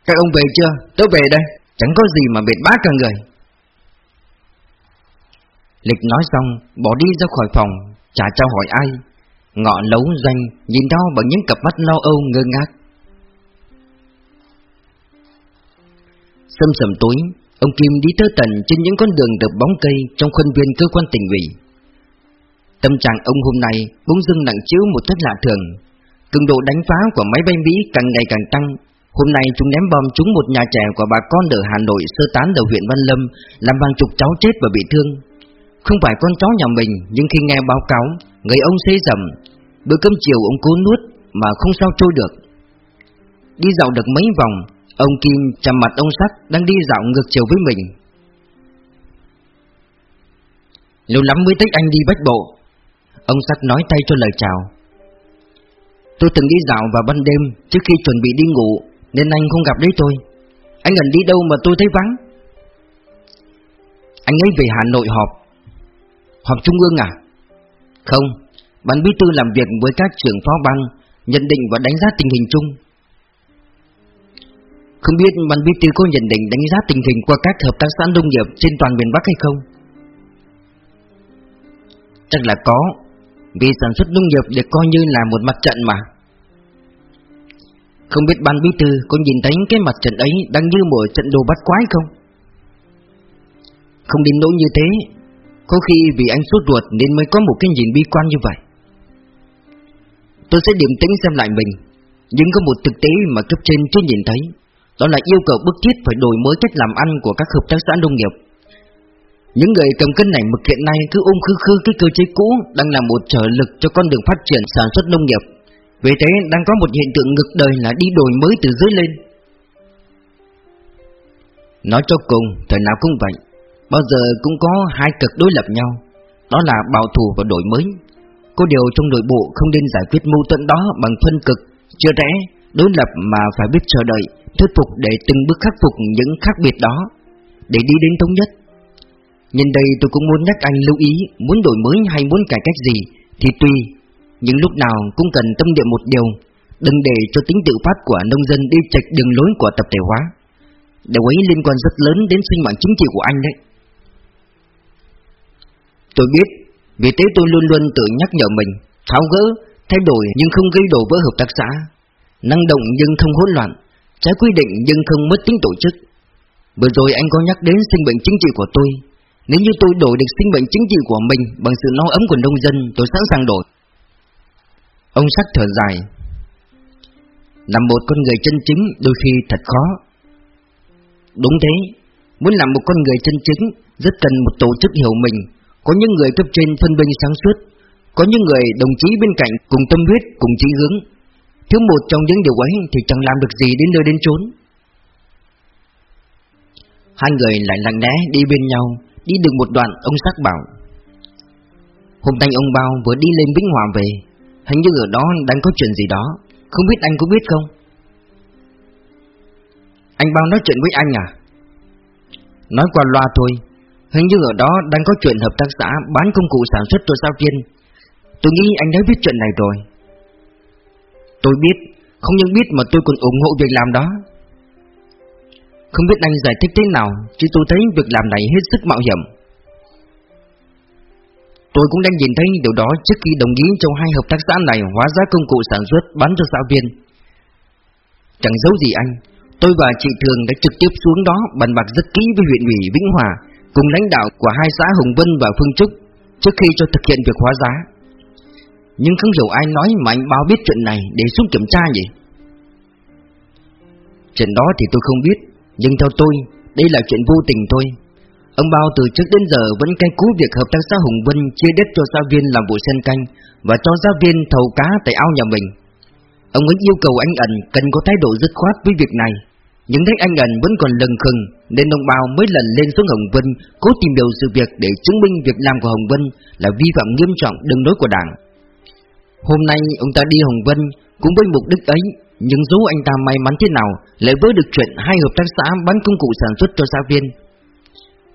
S1: các ông về chưa? Tôi về đây. Chẳng có gì mà bệt bát cả người. Lịch nói xong, Bỏ đi ra khỏi phòng Chả trao hỏi ai. Ngọ lấu doanh, nhìn đau bằng những cặp mắt lo âu ngơ ngác. Sâm sầm tối Ông Kim đi tơ tần trên những con đường được bóng cây Trong khuôn viên cơ quan tỉnh ủy. Tâm trạng ông hôm nay bỗng dưng nặng chiếu một cách lạ thường. Cường độ đánh phá của máy bay Mỹ càng ngày càng tăng Hôm nay chúng ném bom trúng một nhà trẻ của bà con ở Hà Nội sơ tán ở huyện Văn Lâm, Làm hàng chục cháu chết và bị thương. Không phải con chó nhà mình, Nhưng khi nghe báo cáo, Người ông xế dầm, Bữa cơm chiều ông cố nuốt Mà không sao trôi được. Đi dạo được mấy vòng, Ông Kim chạm mặt ông Sắc Đang đi dạo ngược chiều với mình. Lâu lắm mới thích anh đi bách bộ. Ông Sắc nói tay cho lời chào. Tôi từng đi dạo vào ban đêm Trước khi chuẩn bị đi ngủ. Nên anh không gặp đấy tôi. Anh gần đi đâu mà tôi thấy vắng? Anh ấy về Hà Nội họp. Họp trung ương à? Không, Ban bí thư làm việc với các trưởng phó ban Nhận định và đánh giá tình hình chung. Không biết ban bí thư có nhận định đánh giá tình hình Qua các hợp tác xã nông nghiệp trên toàn miền Bắc hay không? Chắc là có, Vì sản xuất nông nghiệp được coi như là một mặt trận mà. Không biết ban bí thư có nhìn thấy cái mặt trận ấy Đang như một trận đồ bắt quái không? Không đến nỗi như thế, Có khi vì anh sốt ruột nên mới có một cái nhìn bi quan như vậy. Tôi sẽ điểm tính xem lại mình, Nhưng có một thực tế mà cấp trên chưa nhìn thấy, Đó là yêu cầu bức thiết phải đổi mới cách làm ăn của các hợp tác xã nông nghiệp. Những người cầm cân này mực hiện nay cứ ôm khư khư cái cơ chế cũ Đang là một trở lực cho con đường phát triển sản xuất nông nghiệp. Vì thế đang có một hiện tượng ngược đời là đi đổi mới từ dưới lên. Nói cho cùng, thời nào cũng vậy Bao giờ cũng có hai cực đối lập nhau Đó là bảo thủ và đổi mới. Có điều trong nội bộ không nên giải quyết mâu thuẫn đó bằng phân cực, chưa rẽ, đối lập mà phải biết chờ đợi, thuyết phục để từng bước khắc phục những khác biệt đó, để đi đến thống nhất. Nhân đây tôi cũng muốn nhắc anh lưu ý, muốn đổi mới hay muốn cải cách gì thì tùy, nhưng lúc nào cũng cần tâm niệm một điều, đừng để cho tính tự phát của nông dân đi chạch đường lối của tập thể hóa. Điều ấy liên quan rất lớn đến sinh mạng chính trị của anh đấy. Tôi biết vì thế tôi luôn luôn tự nhắc nhở mình Tháo gỡ, thay đổi nhưng không gây đổ vỡ hợp tác xã Năng động nhưng không hỗn loạn Trái quy định nhưng không mất tính tổ chức Vừa rồi anh có nhắc đến sinh mệnh chính trị của tôi Nếu như tôi đổi được sinh mệnh chính trị của mình Bằng sự no ấm của nông dân Tôi sẵn sàng đổi Ông sắc thở dài. Làm một con người chân chính đôi khi thật khó. Đúng thế Muốn làm một con người chân chính Rất cần một tổ chức hiểu mình. Có những người cấp trên phân binh sáng suốt Có những người đồng chí bên cạnh cùng tâm huyết, cùng chí hướng. Thiếu một trong những điều ấy thì chẳng làm được gì đến nơi đến chốn. Hai người lại lặng lẽ đi bên nhau Đi được một đoạn ông sắc bảo. Hôm nay ông Bao vừa đi lên Vĩnh Hòa về Hình như ở đó đang có chuyện gì đó. Không biết anh có biết không? Anh Bao nói chuyện với anh à? Nói qua loa thôi. Hình như ở đó đang có chuyện hợp tác xã bán công cụ sản xuất cho sao viên. Tôi nghĩ anh đã biết chuyện này rồi. Tôi biết, không những biết mà tôi còn ủng hộ việc làm đó. Không biết anh giải thích thế nào Chứ tôi thấy việc làm này hết sức mạo hiểm. Tôi cũng đang nhìn thấy điều đó trước khi đồng ý cho hai hợp tác xã này hóa giá công cụ sản xuất bán cho giáo viên Chẳng giấu gì anh Tôi và chị Thường đã trực tiếp xuống đó bàn bạc rất kỹ với huyện ủy Vĩnh Hòa cùng lãnh đạo của hai xã hồng Vân và Phương Trúc trước khi cho thực hiện việc hóa giá. Nhưng không hiểu ai nói mà anh báo biết chuyện này để xuống kiểm tra nhỉ? Chuyện đó thì tôi không biết, nhưng theo tôi, đây là chuyện vô tình thôi. Ông Bao từ trước đến giờ vẫn cay cú việc hợp tác xã Hùng Vân chia đất cho giáo viên làm vụ sen canh và cho giáo viên thầu cá tại ao nhà mình. Ông ấy yêu cầu anh ẩn cần có thái độ dứt khoát với việc này. Nhưng thấy anh ẩn vẫn còn lừng khừng, Nên ông Bao mới lần lên xuống Hồng Vân, Cố tìm điều sự việc để chứng minh việc làm của Hồng Vân Là vi phạm nghiêm trọng đường lối của đảng. Hôm nay ông ta đi Hồng Vân Cũng với mục đích ấy, Nhưng dù anh ta may mắn thế nào, Lại vớ được chuyện hai hợp tác xã bán công cụ sản xuất cho giáo viên.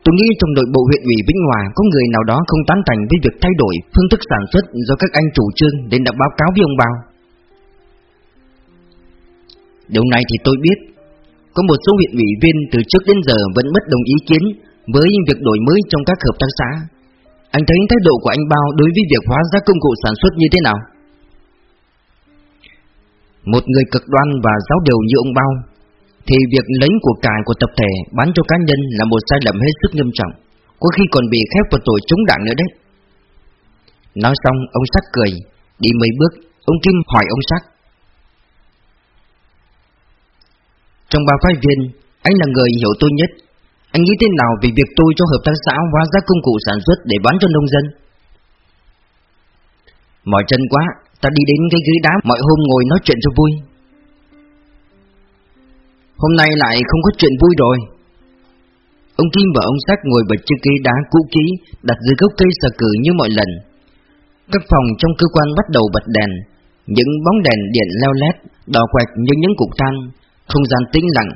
S1: Tôi nghĩ trong nội bộ huyện ủy Vĩnh Hòa Có người nào đó không tán thành với việc thay đổi Phương thức sản xuất do các anh chủ trương đến đã báo cáo với ông Bao Điều này thì tôi biết có một số huyện ủy viên từ trước đến giờ vẫn bất đồng ý kiến với việc đổi mới trong các hợp tác xã. Anh thấy thái độ của anh Bao đối với việc hóa giá công cụ sản xuất như thế nào? Một người cực đoan và giáo điều như ông Bao thì việc lấy của cải của tập thể bán cho cá nhân là một sai lầm hết sức nghiêm trọng, Có khi còn bị khép vào tội chống đảng nữa đấy. Nói xong, ông Sắc cười, Đi mấy bước, Ông Kim hỏi ông Sắc. Trong ba phái viên, Anh là người hiểu tôi nhất. Anh nghĩ thế nào về việc tôi cho hợp tác xã hóa ra công cụ sản xuất để bán cho nông dân? Mỏi chân quá, Ta đi đến cái ghế đá mọi hôm ngồi nói chuyện cho vui. Hôm nay lại không có chuyện vui rồi. Ông Kim và ông Sách ngồi bật chiếc ghế đá cũ kỹ, Đặt dưới gốc cây sờ cử như mọi lần. Các phòng trong cơ quan bắt đầu bật đèn. Những bóng đèn điện leo lét, Đỏ quạch như những cục than. Không gian tĩnh lặng.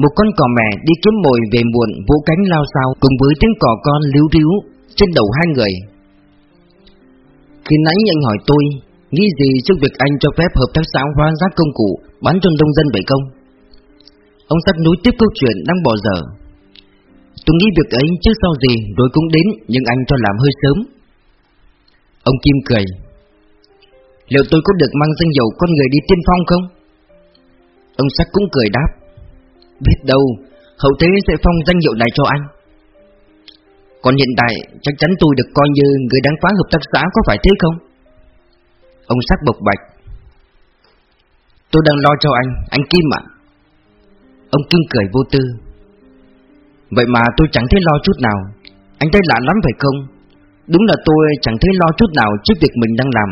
S1: Một con cò mè đi kiếm mồi về muộn Vỗ cánh lao sao cùng với tiếng cò con líu ríu Trên đầu hai người. Khi nãy anh hỏi tôi, Nghĩ gì trước việc anh cho phép hợp tác xã hóa giá công cụ Bán cho nông dân vậy không? Ông sắp núi tiếp câu chuyện đang bỏ dở. Tôi nghĩ việc ấy chứ sao gì Rồi cũng đến nhưng anh cho làm hơi sớm. Ông Kim cười. Liệu tôi có được mang danh hiệu con người đi tiên phong không? Ông sắc cũng cười đáp. Biết đâu Hậu thế sẽ phong danh hiệu này cho anh. Còn hiện tại chắc chắn tôi được coi như người đáng phá hợp tác xã có phải thế không? Ông sắc bộc bạch. Tôi đang lo cho anh, anh Kim ạ. Ông kinh cười vô tư. Vậy mà tôi chẳng thấy lo chút nào. Anh thấy lạ lắm phải không? Đúng là tôi chẳng thấy lo chút nào trước việc mình đang làm.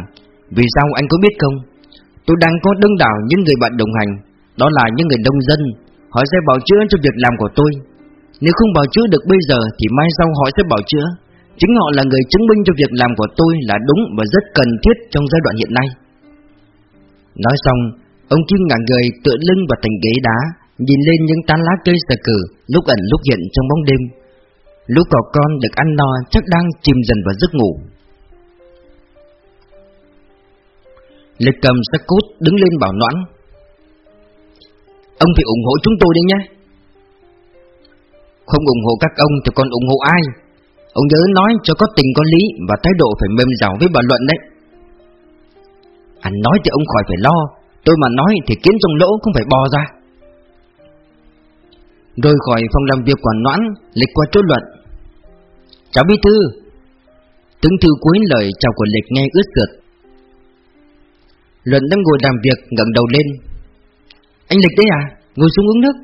S1: Vì sao anh có biết không? Tôi đang có đông đảo những người bạn đồng hành. Đó là những người nông dân. Họ sẽ bảo chữa cho việc làm của tôi. Nếu không bảo chữa được bây giờ Thì mai sau họ sẽ bảo chữa. Chính họ là người chứng minh cho việc làm của tôi là đúng và rất cần thiết trong giai đoạn hiện nay. Nói xong, ông Kim ngả người tựa lưng vào thành ghế đá. Nhìn lên những tán lá cây sờ cử lúc ẩn lúc hiện trong bóng đêm. Lũ cỏ con được ăn no, chắc đang chìm dần vào giấc ngủ. Lịch cầm sắc cút đứng lên bảo noãn. Ông phải ủng hộ chúng tôi đi nhé. Không ủng hộ các ông thì còn ủng hộ ai? Ông nhớ nói cho có tình có lý Và thái độ phải mềm dẻo với bà luận đấy. Anh nói thì ông khỏi phải lo, Tôi mà nói thì kiến trong lỗ cũng phải bò ra. Rời khỏi phòng làm việc quản noãn Lịch qua chốt luận. Chào bí thư. Tướng thư cuối lời chào của Lịch nghe ướt sượt. Luận đang ngồi làm việc ngẩng đầu lên. Anh Lịch đấy à Ngồi xuống uống nước.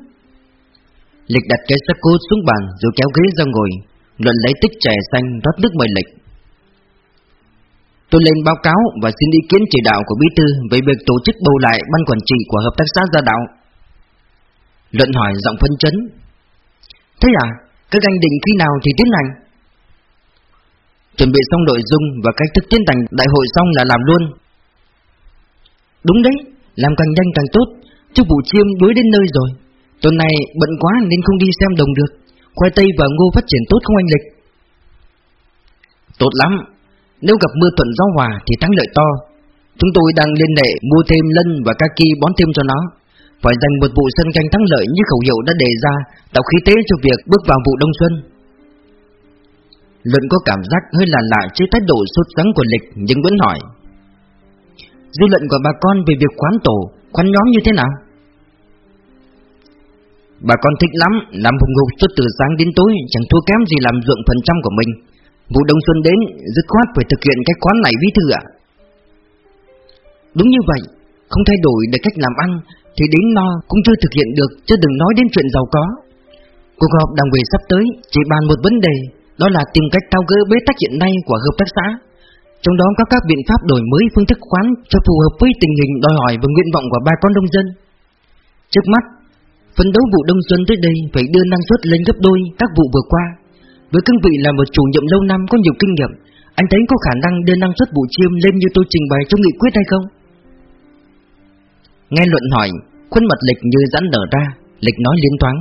S1: Lịch đặt cái sắc cô xuống bàn Rồi kéo ghế ra ngồi. Luận lấy tích chè xanh rót nước mời lịch. Tôi lên báo cáo và xin ý kiến chỉ đạo của Bí Thư về việc tổ chức bầu lại ban quản trị của Hợp tác xã Gia Đạo. Luận hỏi giọng phân chấn. Thế à, các anh định khi nào thì tiến hành? Chuẩn bị xong nội dung và cách thức tiến hành đại hội xong là làm luôn. Đúng đấy, làm càng nhanh càng tốt, chứ vụ chiêm đối đến nơi rồi. Tuần này bận quá nên không đi xem đồng được. Khoai tây và ngô phát triển tốt không anh Lịch? Tốt lắm, nếu gặp mưa thuận gió hòa thì thắng lợi to. Chúng tôi đang liên lệ mua thêm lân và kaki bón thêm cho nó. Phải dành một vụ sân canh thắng lợi như khẩu hiệu đã đề ra, tạo khí thế cho việc bước vào vụ đông xuân. Luận có cảm giác hơi là lạ trước thái độ sốt sắng của Lịch nhưng vẫn hỏi. Dư luận của bà con về việc khoán tổ, khoán nhóm như thế nào? Bà con thích lắm, làm hùng hục suốt từ sáng đến tối, chẳng thua kém gì làm ruộng phần trăm của mình. Vụ đông xuân đến, dứt khoát phải thực hiện cái quán này bí thư ạ. Đúng như vậy, không thay đổi được cách làm ăn, thì đến no cũng chưa thực hiện được, chứ đừng nói đến chuyện giàu có. Cuộc họp đảng ủy sắp tới chỉ bàn một vấn đề, đó là tìm cách thao gỡ bế tắc hiện nay của hợp tác xã. Trong đó có các biện pháp đổi mới phương thức khoán cho phù hợp với tình hình đòi hỏi và nguyện vọng của bà con nông dân. Trước mắt, Phấn đấu vụ đông xuân tới đây phải đưa năng suất lên gấp đôi các vụ vừa qua. Với cương vị là một chủ nhiệm lâu năm có nhiều kinh nghiệm, anh thấy có khả năng đưa năng suất vụ chiêm lên như tôi trình bày trong nghị quyết hay không? Nghe luận hỏi, khuôn mặt Lịch như giãn nở ra, Lịch nói liên thoáng.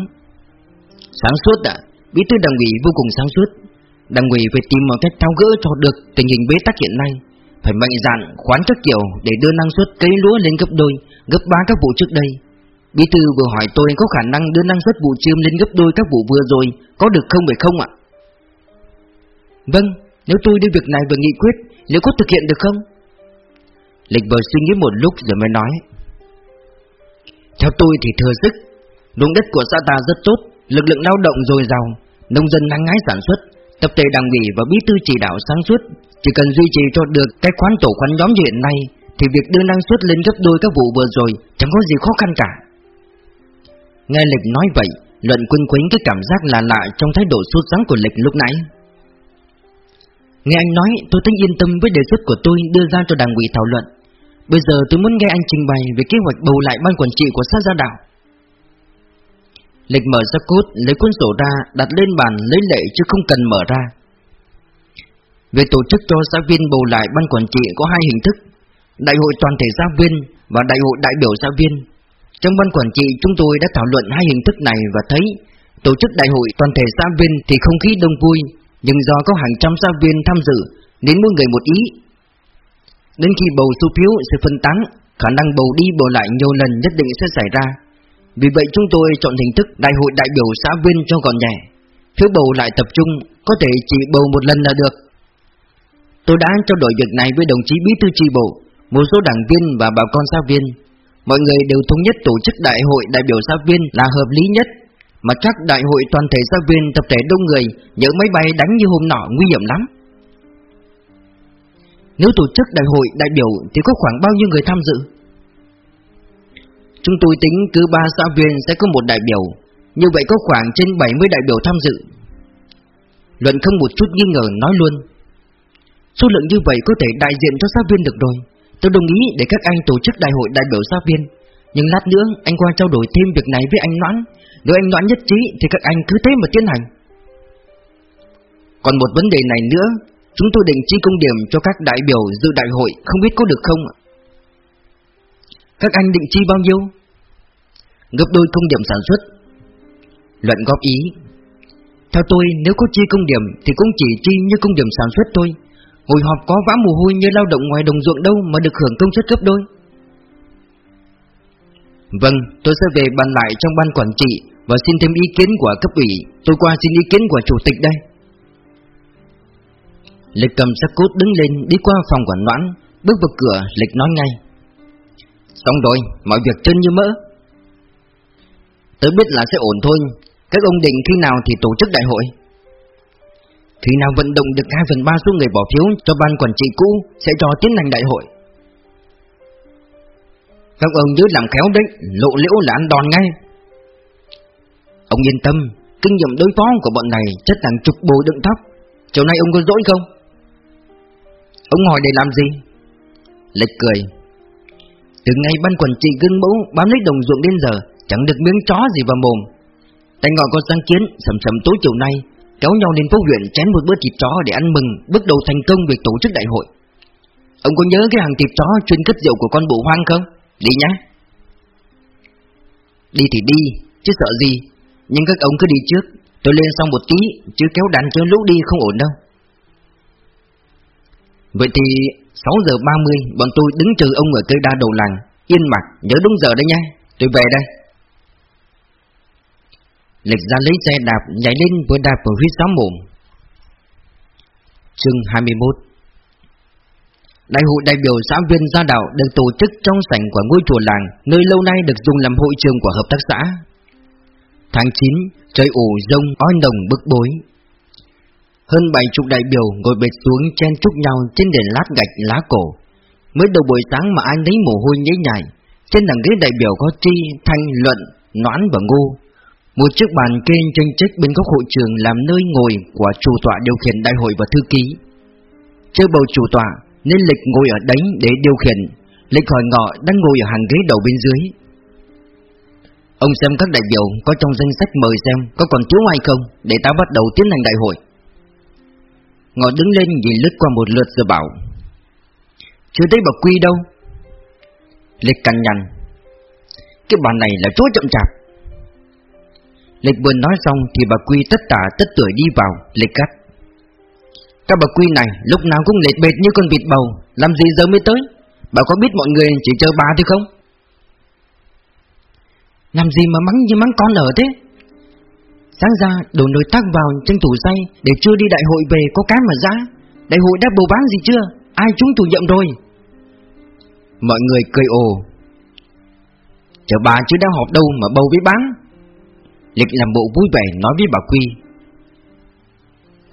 S1: Sáng suốt ạ, bí thư đảng ủy vô cùng sáng suốt. Đảng ủy phải tìm một cách tháo gỡ cho được tình hình bế tắc hiện nay, phải mạnh dạn khoán các kiểu để đưa năng suất cây lúa lên gấp đôi, gấp ba các vụ trước đây Bí thư vừa hỏi tôi có khả năng đưa năng suất vụ chiêm lên gấp đôi các vụ vừa rồi Có được không phải không ạ? Vâng, nếu tôi đưa việc này vừa nghị quyết Liệu có thực hiện được không? Lịch vừa suy nghĩ một lúc rồi mới nói theo tôi thì thừa sức. Luồng đất của xã ta rất tốt, Lực lượng lao động dồi dào, Nông dân năng ngái sản xuất, Tập thể đảng ủy và bí thư chỉ đạo sáng suốt. Chỉ cần duy trì cho được cái khoán tổ khoán nhóm như hiện nay, Thì việc đưa năng suất lên gấp đôi các vụ vừa rồi Chẳng có gì khó khăn cả. Nghe Lịch nói vậy, Luận quân quýnh cái cảm giác là lạ Trong thái độ sốt sắng của Lịch lúc nãy. Nghe anh nói, tôi thấy yên tâm với đề xuất của tôi đưa ra cho đảng ủy thảo luận. Bây giờ tôi muốn nghe anh trình bày về kế hoạch bầu lại ban quản trị của xã gia đảo. Lịch mở ra cốt, lấy cuốn sổ ra, đặt lên bàn lấy lệ chứ không cần mở ra. Về tổ chức cho giáo viên bầu lại ban quản trị có hai hình thức Đại hội toàn thể giáo viên và đại hội đại biểu giáo viên. Trong ban quản trị chúng tôi đã thảo luận hai hình thức này và thấy Tổ chức đại hội toàn thể giáo viên thì không khí đông vui Nhưng do có hàng trăm giáo viên tham dự Nên mỗi người một ý. Đến khi bầu số phiếu sẽ phân tán, Khả năng bầu đi bầu lại nhiều lần nhất định sẽ xảy ra. Vì vậy chúng tôi chọn hình thức đại hội đại biểu xã viên cho gọn nhẹ. Phiếu bầu lại tập trung, Có thể chỉ bầu một lần là được. Tôi đã trao đổi việc này với đồng chí bí thư tri bộ, Một số đảng viên và bà con xã viên. Mọi người đều thống nhất tổ chức đại hội đại biểu xã viên là hợp lý nhất, Mà chắc đại hội toàn thể xã viên tập thể đông người Nhớ máy bay đánh như hôm nọ nguy hiểm lắm nếu tổ chức đại hội, đại biểu thì có khoảng bao nhiêu người tham dự? Chúng tôi tính cứ 3 xã viên sẽ có một đại biểu. Như vậy có khoảng trên 70 đại biểu tham dự. Luận không một chút nghi ngờ, nói luôn. Số lượng như vậy có thể đại diện cho xã viên được rồi. Tôi đồng ý để các anh tổ chức đại hội đại biểu xã viên. Nhưng lát nữa, anh qua trao đổi thêm việc này với anh Noãn. Nếu anh Noãn nhất trí, thì các anh cứ thế mà tiến hành. Còn một vấn đề này nữa Chúng tôi định chi công điểm cho các đại biểu dự đại hội Không biết có được không ạ? Các anh định chi bao nhiêu? Gấp đôi công điểm sản xuất. Luận góp ý. Theo tôi nếu có chi công điểm Thì cũng chỉ chi như công điểm sản xuất thôi. Ngồi họp có vã mồ hôi như lao động ngoài đồng ruộng đâu Mà được hưởng công suất gấp đôi. Vâng, tôi sẽ về bàn lại trong ban quản trị Và xin thêm ý kiến của cấp ủy. Tôi qua xin ý kiến của chủ tịch đây. Lịch cầm sắc cốt đứng lên đi qua phòng quản noãn Bước vào cửa Lịch nói ngay. Xong rồi, mọi việc chân như mỡ. Tớ biết là sẽ ổn thôi Các ông định khi nào thì tổ chức đại hội. Khi nào vận động được 2 phần 3 số người bỏ phiếu cho ban quản trị cũ Sẽ cho tiến hành đại hội. Các ông nhớ làm khéo đấy Lộ liễu là ăn đòn ngay. Ông yên tâm Kinh nghiệm đối phó của bọn này chất hàng chục bồi đựng thóc. Chiều nay ông có dỗi không? Ông hỏi để làm gì? Lịch cười. Từ ngày ban quản trị gương mẫu bám lấy đồng ruộng đến giờ Chẳng được miếng chó gì vào mồm. Tay ngọ có sáng kiến sầm sầm tối chiều nay Kéo nhau lên phố huyện chén một bữa thịt chó để ăn mừng Bước đầu thành công việc tổ chức đại hội. Ông có nhớ cái hàng thịt chó chuyên cất rượu của con bộ hoang không? Đi nhá. Đi thì đi, chứ sợ gì. Nhưng các ông cứ đi trước. Tôi lên xong một tí Chứ kéo đàn cho lũ đi không ổn đâu. Vậy thì 6 giờ 30 Bọn tôi đứng chờ ông ở cây đa đầu làng Yên mặt nhớ đúng giờ đấy nha. Tôi về đây. Lịch ra lấy xe đạp Nhảy lên vừa đạp vào huyết sáo mồm. Chương 21 Đại hội đại biểu xã viên gia đạo được tổ chức trong sảnh của ngôi chùa làng, nơi lâu nay được dùng làm hội trường của hợp tác xã. Tháng 9, trời ủ rông, oi nồng bức bối, hơn bảy chục đại biểu ngồi bệt xuống chen chúc nhau trên đền lát gạch lá cổ. Mới đầu buổi sáng mà anh lấy mồ hôi nhễ nhảy. Trên đằng ghế đại biểu có Tri, Thanh, Luận, Noãn và ngu. Một chiếc bàn kê tranh trách bên góc hội trường làm nơi ngồi của chủ tọa điều khiển đại hội và thư ký. Chơi bầu chủ tọa nên Lịch ngồi ở đấy để điều khiển. Lịch hỏi ngọ đang ngồi ở hàng ghế đầu bên dưới. Ông xem các đại biểu có trong danh sách mời xem có còn thiếu ai không để ta bắt đầu tiến hành đại hội. Ngọ đứng lên nhìn lướt qua một lượt rồi bảo, Chưa thấy bà Quy đâu. Lịch cằn nhằn, Cái bà này là chúa chậm chạp. Lịch vừa nói xong thì bà Quy tất tả tất tuổi đi vào, Lịch cắt Các bà Quy này lúc nào cũng lệch bệt như con vịt bầu, Làm gì giờ mới tới? Bà có biết mọi người chỉ chờ bà thôi không? Làm gì mà mắng như mắng con ở thế? Sáng ra đổ nồi tắc vào tranh thủ say Để chưa đi đại hội về có cái mà ra. Đại hội đã bầu bán gì chưa? Ai chúng chủ nhiệm rồi? Mọi người cười ồ. Chờ bà chứ đang họp đâu mà bầu với bán? Lịch làm bộ vui vẻ nói với bà Quy.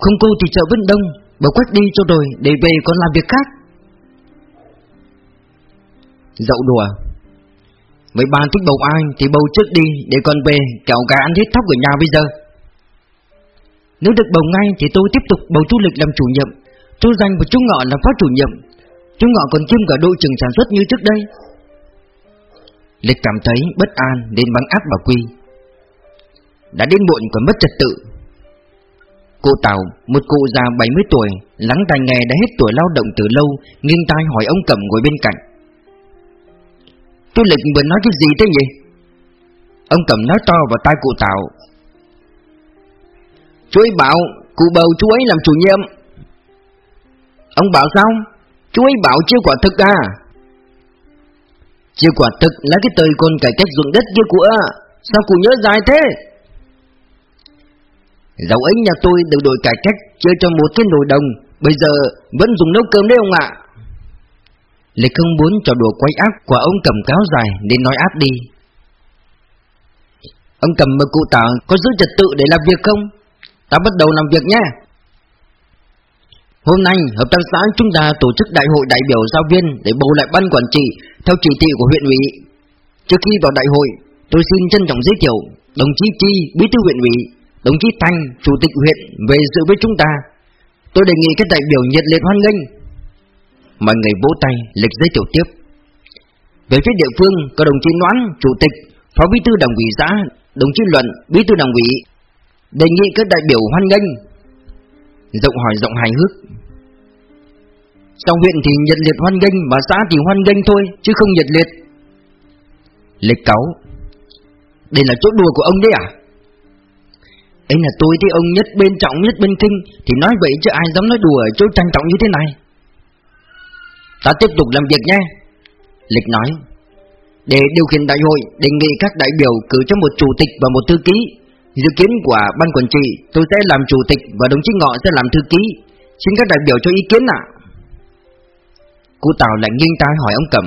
S1: Không cô thì chợ Vân Đông Bầu quách đi cho rồi Để về còn làm việc khác. Dậu đùa Mấy bà thích bầu ai thì bầu trước đi Để còn về kẹo gà ăn hết thóc ở nhà bây giờ. Nếu được bầu ngay thì tôi tiếp tục bầu chú Lịch làm chủ nhiệm. Chú Danh và chú Ngọ làm phó chủ nhiệm. Chú Ngọ còn kiêm cả đội trưởng sản xuất như trước đây. Lịch cảm thấy bất an nên bắn áp bà Quy. Đã đến muộn còn mất trật tự. Cô Tào, một cụ già 70 tuổi, lắng tai nghe đã hết tuổi lao động từ lâu, nghiêng tai hỏi ông Cẩm ngồi bên cạnh. Chú Lịch vừa nói cái gì thế nhỉ? Ông Cẩm nói to vào tai cụ Tào. Chú ấy bảo, cụ bầu chú ấy làm chủ nhiệm. Ông bảo sao? Chú ấy bảo chưa quả thực à? Chưa quả thực là cái tời con cải cách ruộng đất kia của Sao cụ nhớ dài thế? Dạo ấy nhà tôi được đổi cải cách chơi cho một cái nồi đồng Bây giờ vẫn dùng nấu cơm đấy ông ạ Lịch không muốn trò đùa quay ác của ông cầm cáo dài nên nói áp đi Ông cầm mời cụ tả có giữ trật tự để làm việc không? Ta bắt đầu làm việc nhé Hôm nay, hợp tác xã chúng ta tổ chức đại hội đại biểu giáo viên để bầu lại ban quản trị theo chỉ thị của huyện ủy. Trước khi vào đại hội, tôi xin trân trọng giới thiệu đồng chí Chi, bí thư huyện ủy, đồng chí Thanh, chủ tịch huyện về dự với chúng ta. Tôi đề nghị các đại biểu nhiệt liệt hoan nghênh. Mọi người vỗ tay, lịch giới thiệu tiếp. Về phía địa phương, có đồng chí Noãn, chủ tịch, phó bí thư đảng ủy xã, đồng chí Luận, bí thư đảng ủy, đề nghị các đại biểu hoan nghênh. Rộng hỏi rộng hài hước, trong huyện thì nhiệt liệt hoan nghênh Mà xã thì hoan nghênh thôi Chứ không nhiệt liệt. Lịch cáo. Đây là chỗ đùa của ông đấy à? Ấy là tôi thấy ông nhất bên trọng nhất bên kinh Thì nói vậy chứ ai dám nói đùa ở chỗ trang trọng như thế này. Ta tiếp tục làm việc nhé Lịch nói Để điều khiển đại hội Đề nghị các đại biểu cử cho một chủ tịch và một thư ký. Dự kiến của ban quản trị Tôi sẽ làm chủ tịch và đồng chí Ngọ sẽ làm thư ký. Xin các đại biểu cho ý kiến ạ. Cụ Tào lại nghiêng tai hỏi ông Cẩm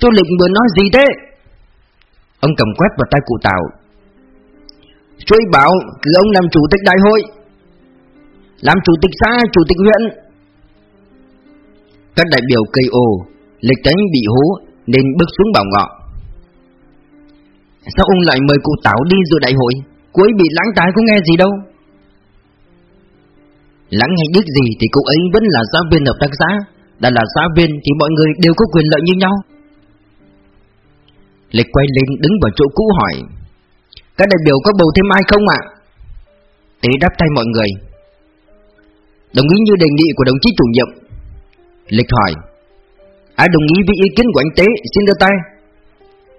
S1: Chú Lịch vừa nói gì thế? Ông Cẩm quét vào tay cụ Tào. Chú bảo cứ ông làm chủ tịch đại hội. Làm chủ tịch xã, chủ tịch huyện. Các đại biểu cây ô, Lịch tránh bị hố Nên bước xuống bảo ngọ. Sao ông lại mời cụ Tảo đi dự đại hội Cô ấy bị lãng tai có nghe gì đâu? Lãng nghe biết gì thì cô ấy vẫn là giáo viên hợp tác xã, đã là giáo viên thì mọi người đều có quyền lợi như nhau. Lịch quay lên đứng vào chỗ cũ hỏi, Các đại biểu có bầu thêm ai không ạ? Tế đáp tay mọi người, Đồng ý như đề nghị của đồng chí chủ nhiệm. Lịch hỏi Ai đồng ý với ý kiến của anh Tế xin đưa tay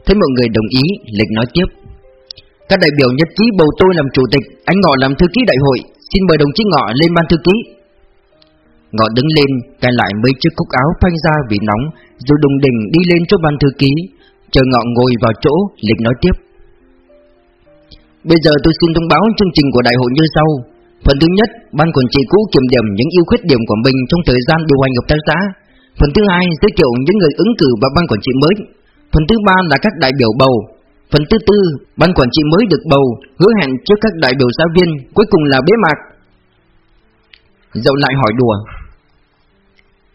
S1: Thấy mọi người đồng ý Lịch nói tiếp Các đại biểu nhất trí bầu tôi làm chủ tịch Anh Ngọ làm thư ký đại hội Xin mời đồng chí Ngọ lên ban thư ký Ngọ đứng lên, cài lại mấy chiếc cúc áo phanh ra vì nóng, rồi đùng đỉnh đi lên chỗ ban thư ký. Chờ Ngọ ngồi vào chỗ, Lịch nói tiếp. Bây giờ tôi xin thông báo chương trình của đại hội như sau. Phần thứ nhất, ban quản trị cũ kiểm điểm những ưu khuyết điểm của mình trong thời gian điều hành hợp tác xã. Phần thứ hai, giới thiệu những người ứng cử vào ban quản trị mới. Phần thứ ba là các đại biểu bầu. Phần thứ tư, ban quản trị mới được bầu, hứa hẹn trước các đại biểu giáo viên, cuối cùng là bế mạc. Dậu lại hỏi đùa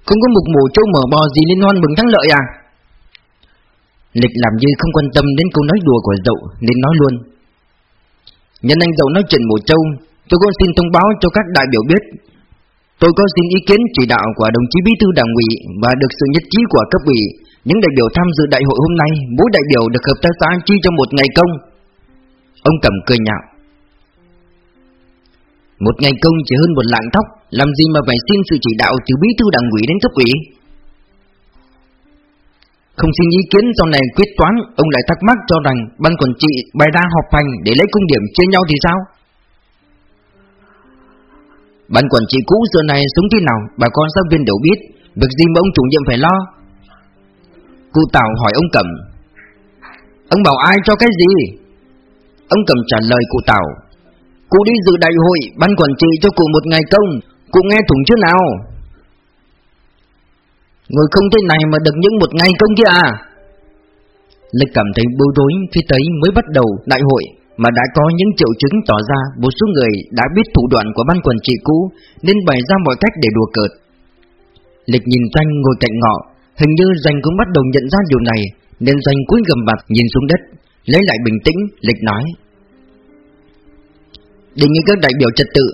S1: không có mục mù châu mở bò gì liên hoan mừng thắng lợi à Lịch làm như không quan tâm đến câu nói đùa của dậu Nên nói luôn Nhân anh dậu nói chuyện mổ châu Tôi có xin thông báo cho các đại biểu biết. Tôi có xin ý kiến chỉ đạo của đồng chí bí thư đảng ủy Và được sự nhất trí của cấp ủy, Những đại biểu tham dự đại hội hôm nay, Mỗi đại biểu được hợp tác xã chi cho một ngày công. Ông cầm cười nhạo. Một ngày công chỉ hơn một lạng tóc làm gì mà phải xin sự chỉ đạo từ bí thư đảng ủy đến cấp ủy? Không xin ý kiến sau này quyết toán, Ông lại thắc mắc cho rằng Ban quản trị bài đa họp hành để lấy công điểm chia nhau thì sao? Ban quản trị cũ giờ này sống thế nào? Bà con giáo viên đều biết. Việc gì mà ông chủ nhiệm phải lo? Cụ Tào hỏi ông Cẩm. Ông bảo ai cho cái gì? Ông Cẩm trả lời cụ Tào. Cụ đi dự đại hội, Ban quản trị cho cụ một ngày công. Cụ nghe thủng chứ nào? Người không thế này mà được những một ngày công kia à? Lịch cảm thấy bối rối, khi thấy mới bắt đầu đại hội mà đã có những triệu chứng tỏ ra một số người đã biết thủ đoạn của ban quản trị cũ nên bày ra mọi cách để đùa cợt. Lịch nhìn Doanh ngồi cạnh ngọ, hình như Doanh cũng bắt đầu nhận ra điều này nên Doanh cúi gầm mặt nhìn xuống đất, lấy lại bình tĩnh, Lịch nói. Đề nghị các đại biểu trật tự,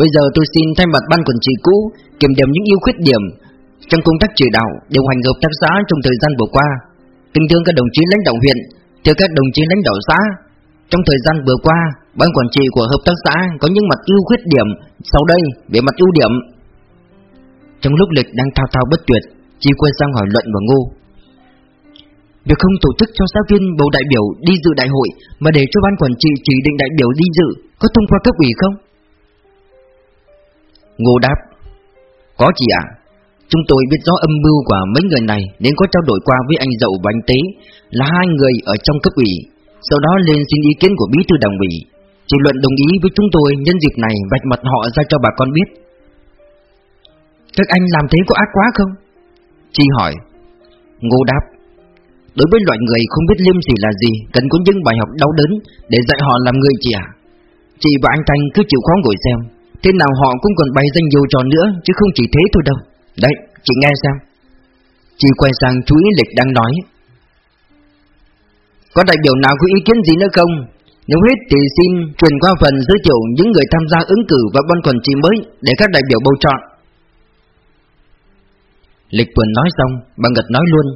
S1: bây giờ tôi xin thay mặt ban quản trị cũ kiểm điểm những ưu khuyết điểm trong công tác chỉ đạo điều hành hợp tác xã trong thời gian vừa qua. Kính thưa các đồng chí lãnh đạo huyện, thưa các đồng chí lãnh đạo xã, trong thời gian vừa qua, ban quản trị của hợp tác xã có những mặt ưu khuyết điểm, sau đây về mặt ưu điểm. Trong lúc lịch đang thao thao bất tuyệt, Chi quay sang hỏi luận và ngô. Việc không tổ chức cho giáo viên bầu đại biểu đi dự đại hội mà để cho ban quản trị chỉ định đại biểu đi dự có thông qua cấp ủy không? Ngô đáp Có chị ạ Chúng tôi biết rõ âm mưu của mấy người này Nên có trao đổi qua với anh Dậu và anh Tế Là hai người ở trong cấp ủy sau đó lên xin ý kiến của bí thư đảng ủy Chỉ luận đồng ý với chúng tôi Nhân dịp này vạch mặt họ ra cho bà con biết. Các anh làm thế có ác quá không? Chi hỏi. Ngô đáp. Đối với loại người không biết liêm sỉ là gì Cần có những bài học đau đớn Để dạy họ làm người à Chị và anh Thanh cứ chịu khó ngồi xem. Thế nào họ cũng còn bày ra nhiều trò nữa Chứ không chỉ thế thôi đâu. Đấy, chị nghe xem. Chị quay sang chú ý lịch đang nói có đại biểu nào có ý kiến gì nữa không? Nếu hết thì xin truyền qua phần giới thiệu những người tham gia ứng cử và ban quản trị mới để các đại biểu bầu chọn. Lịch vừa nói xong, bà Ngật nói luôn.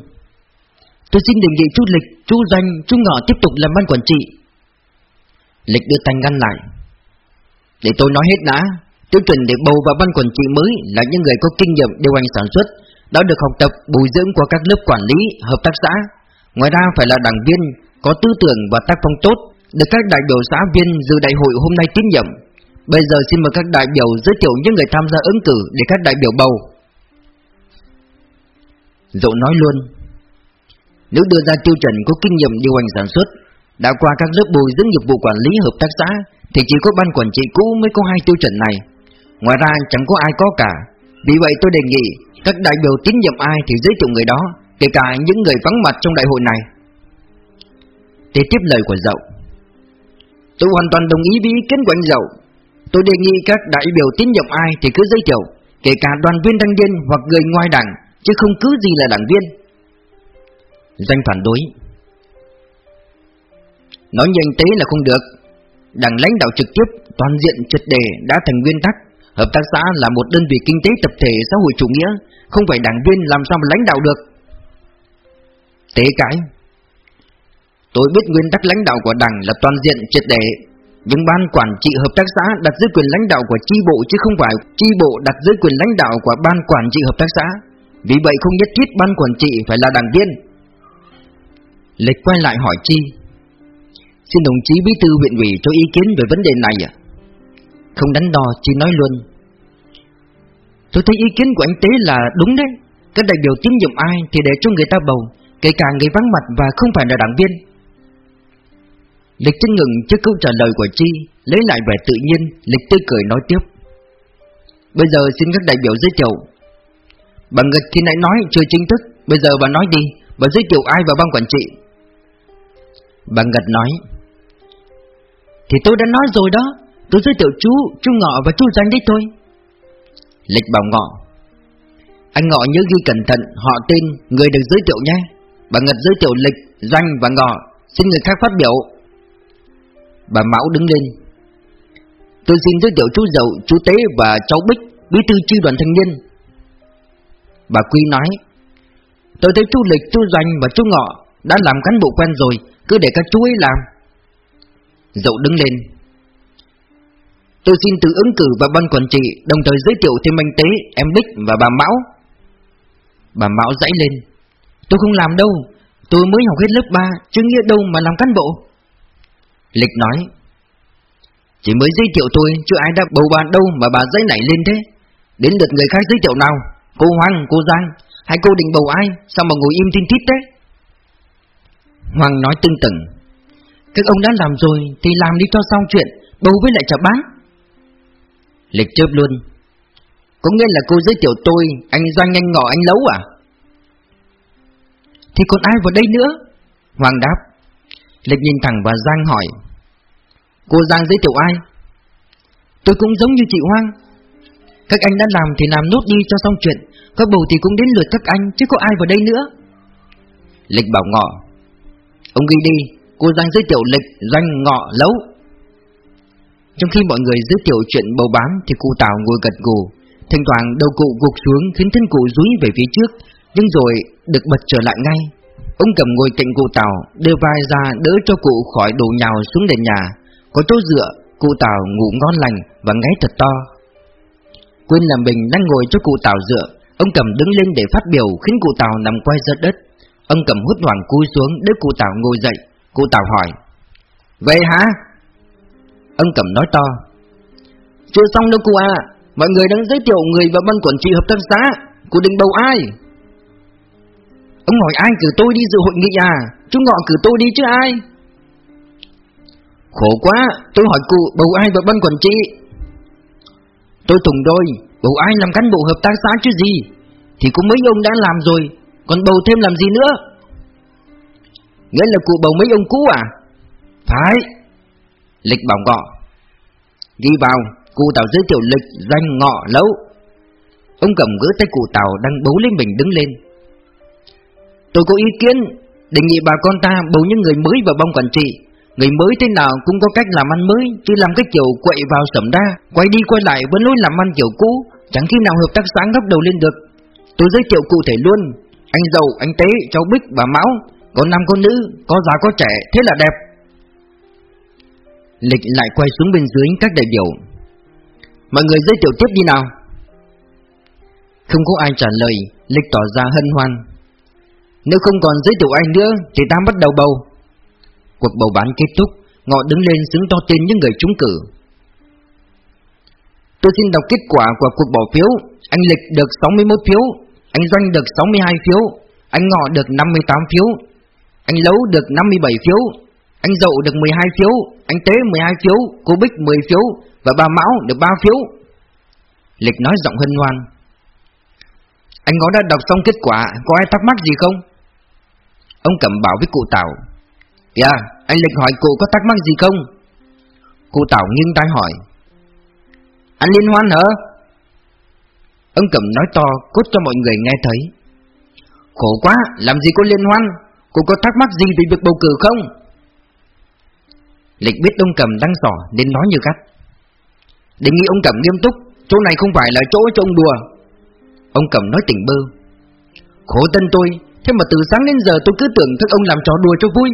S1: Tôi xin đề nghị chú Lịch, chú Danh, chú Ngọ tiếp tục làm ban quản trị. Lịch đưa tay ngăn lại. Để tôi nói hết đã, tiêu chuẩn để bầu vào ban quản trị mới là những người có kinh nghiệm điều hành sản xuất, đã được học tập bồi dưỡng qua các lớp quản lý, hợp tác xã. Ngoài ra phải là đảng viên, có tư tưởng và tác phong tốt, được các đại biểu xã viên dự đại hội hôm nay tín nhiệm. Bây giờ xin mời các đại biểu giới thiệu những người tham gia ứng cử để các đại biểu bầu. Dẫu nói luôn Nếu đưa ra tiêu chuẩn có kinh nghiệm điều hành sản xuất Đã qua các lớp bồi dưỡng nghiệp vụ quản lý hợp tác xã Thì chỉ có ban quản trị cũ mới có hai tiêu chuẩn này Ngoài ra chẳng có ai có cả Vì vậy tôi đề nghị Các đại biểu tín nhiệm ai thì giới thiệu người đó Kể cả những người vắng mặt trong đại hội này để tiếp lời của dậu. Tôi hoàn toàn đồng ý với ý kiến của anh dậu. Tôi đề nghị các đại biểu tín nhiệm ai thì cứ giới thiệu, Kể cả đoàn viên thanh niên hoặc người ngoài đảng, Chứ không cứ gì là đảng viên. Danh phản đối. Nói như anh Tế là không được. Đảng lãnh đạo trực tiếp, Toàn diện triệt đề đã thành nguyên tắc. Hợp tác xã là một đơn vị kinh tế tập thể xã hội chủ nghĩa, Không phải đảng viên làm sao mà lãnh đạo được. Tế cãi. Tôi biết nguyên tắc lãnh đạo của đảng là toàn diện, triệt để. Nhưng ban quản trị hợp tác xã đặt dưới quyền lãnh đạo của chi bộ Chứ không phải chi bộ đặt dưới quyền lãnh đạo của ban quản trị hợp tác xã. Vì vậy không nhất thiết ban quản trị phải là đảng viên. Lịch quay lại hỏi Chi. Xin đồng chí bí thư huyện ủy cho ý kiến về vấn đề này à? Không đánh đo, Chi nói luôn. Tôi thấy ý kiến của anh Tế là đúng đấy. Các đại biểu tín nhiệm ai thì để cho người ta bầu, Kể cả người vắng mặt và không phải là đảng viên. Lịch chân ngừng trước câu trả lời của Chi Lấy lại vẻ tự nhiên Lịch tươi cười nói tiếp. Bây giờ xin các đại biểu giới thiệu. Bà Ngật khi nãy nói chưa chính thức Bây giờ bà nói đi Bà giới thiệu ai vào ban quản trị? Bà Ngật nói Thì tôi đã nói rồi đó Tôi giới thiệu chú, chú Ngọ và chú Danh đấy thôi. Lịch bảo Ngọ Anh Ngọ nhớ ghi cẩn thận Họ tên, người được giới thiệu nhé. Bà Ngật giới thiệu Lịch, Danh và Ngọ Xin người khác phát biểu. Bà Mão đứng lên. Tôi xin giới thiệu chú Dậu, chú Tế và cháu Bích Bí thư chi đoàn thanh niên. Bà Quy nói Tôi thấy chú Lịch, chú Doanh và chú Ngọ Đã làm cán bộ quen rồi Cứ để các chú ấy làm. Dậu đứng lên. Tôi xin tự ứng cử vào ban quản trị Đồng thời giới thiệu thêm anh Tế, em Bích và bà Mão. Bà Mão dãy lên. Tôi không làm đâu Tôi mới học hết lớp 3 Chứ nghĩa đâu mà làm cán bộ. Lịch nói Chỉ mới giới thiệu tôi Chứ ai đã bầu bàn đâu mà bà giấy nảy lên thế. Đến lượt người khác giới thiệu nào Cô Hoàng, cô Giang hay cô định bầu ai Sao mà ngồi im tin tít thế? Hoàng nói tương tửng Các ông đã làm rồi Thì làm đi cho xong chuyện Bầu với lại chả bán. Lịch chớp luôn Có nghĩa là cô giới thiệu tôi Anh Doanh anh ngọ anh Lấu à? Thì còn ai vào đây nữa? Hoàng đáp. Lịch nhìn thẳng vào Giang hỏi Cô Giang giới thiệu ai?
S2: Tôi cũng giống như chị Hoang. Các anh đã làm thì làm nốt đi cho xong chuyện. Có bầu thì cũng đến lượt các anh Chứ có ai vào đây nữa.
S1: Lịch bảo ngọ. Ông ghi đi Cô Giang giới thiệu lịch doanh ngọ lấu. Trong khi mọi người giới thiệu chuyện bầu bán Thì cụ Tào ngồi gật gù. Thỉnh thoảng đầu cụ gục xuống khiến thân cụ rúi về phía trước Nhưng rồi được bật trở lại ngay. Ông cầm ngồi cạnh cụ Tào Đưa vai ra đỡ cho cụ khỏi đổ nhào xuống nền nhà có chỗ dựa, Cụ Tào ngủ ngon lành và ngáy thật to. Quên là mình đang ngồi cho cụ Tào dựa. Ông cầm đứng lên để phát biểu Khiến cụ Tào nằm quay ra đất. Ông cầm hút hoàng cúi xuống để cụ Tào ngồi dậy. Cụ Tào hỏi Về hả? Ông cầm nói to, Chưa xong đâu cụ à Mọi người đang giới thiệu người vào ban quản trị hợp tác xã. Cụ định bầu ai? Ông hỏi, ai cử tôi đi dự hội nghị à? Chú ngọ cử tôi đi chứ ai? Khổ quá, Tôi hỏi cụ, bầu ai vào ban quản trị Tôi thùng đôi, Bầu ai làm cán bộ hợp tác xã chứ gì? Thì cũng mấy ông đã làm rồi, Còn bầu thêm làm gì nữa? Nghĩa là cụ bầu mấy ông cũ à? Phải. Lịch bảo ngọ. Ghi vào, Cụ Tào giới thiệu lịch danh ngọ lấu. Ông cầm gỡ tay cụ Tào đang bấu lên mình đứng lên. Tôi có ý kiến, Đề nghị bà con ta bầu những người mới vào bong quản trị. Người mới thế nào cũng có cách làm ăn mới Chứ làm cái kiểu quậy vào sẩm đa Quay đi quay lại với lối làm ăn kiểu cũ Chẳng khi nào hợp tác sáng góc đầu lên được. Tôi giới thiệu cụ thể luôn Anh giàu, anh tế, cháu Bích, bà Mão Có nam có nữ, có già có trẻ Thế là đẹp. Lịch lại quay xuống bên dưới các đại biểu. Mọi người giới thiệu tiếp đi nào. Không có ai trả lời Lịch tỏ ra hân hoan. Nếu không còn giới thiệu ai nữa Thì ta bắt đầu bầu. Cuộc bầu bán kết thúc, Ngọ đứng lên xứng to tên những người trúng cử. Tôi xin đọc kết quả của cuộc bỏ phiếu. Anh Lịch được 61 phiếu, Anh Doanh được 62 phiếu, Anh Ngọ được 58 phiếu, Anh Lấu được 57 phiếu, Anh Dậu được 12 phiếu, Anh Tế 12 phiếu, Cô Bích 10 phiếu Và bà Mão được 3 phiếu. Lịch nói giọng hân hoan. Anh Ngọ đã đọc xong kết quả, Có ai thắc mắc gì không? Ông Cẩm bảo với cụ Tào. Kìa, anh Lịch hỏi cụ có thắc mắc gì không? Cụ Tảo nghiêng tai hỏi. Anh liên hoan hả? Ông Cẩm nói to cốt cho mọi người nghe thấy. Khổ quá, làm gì có liên hoan? Cụ có thắc mắc gì về việc bầu cử không? Lịch biết ông Cẩm đang sỏ nên nói như cắt Đề nghị ông Cẩm nghiêm túc Chỗ này không phải là chỗ cho ông đùa. Ông Cẩm nói tỉnh bơ. Khổ tân tôi Thế mà từ sáng đến giờ tôi cứ tưởng thức ông làm trò đùa cho vui.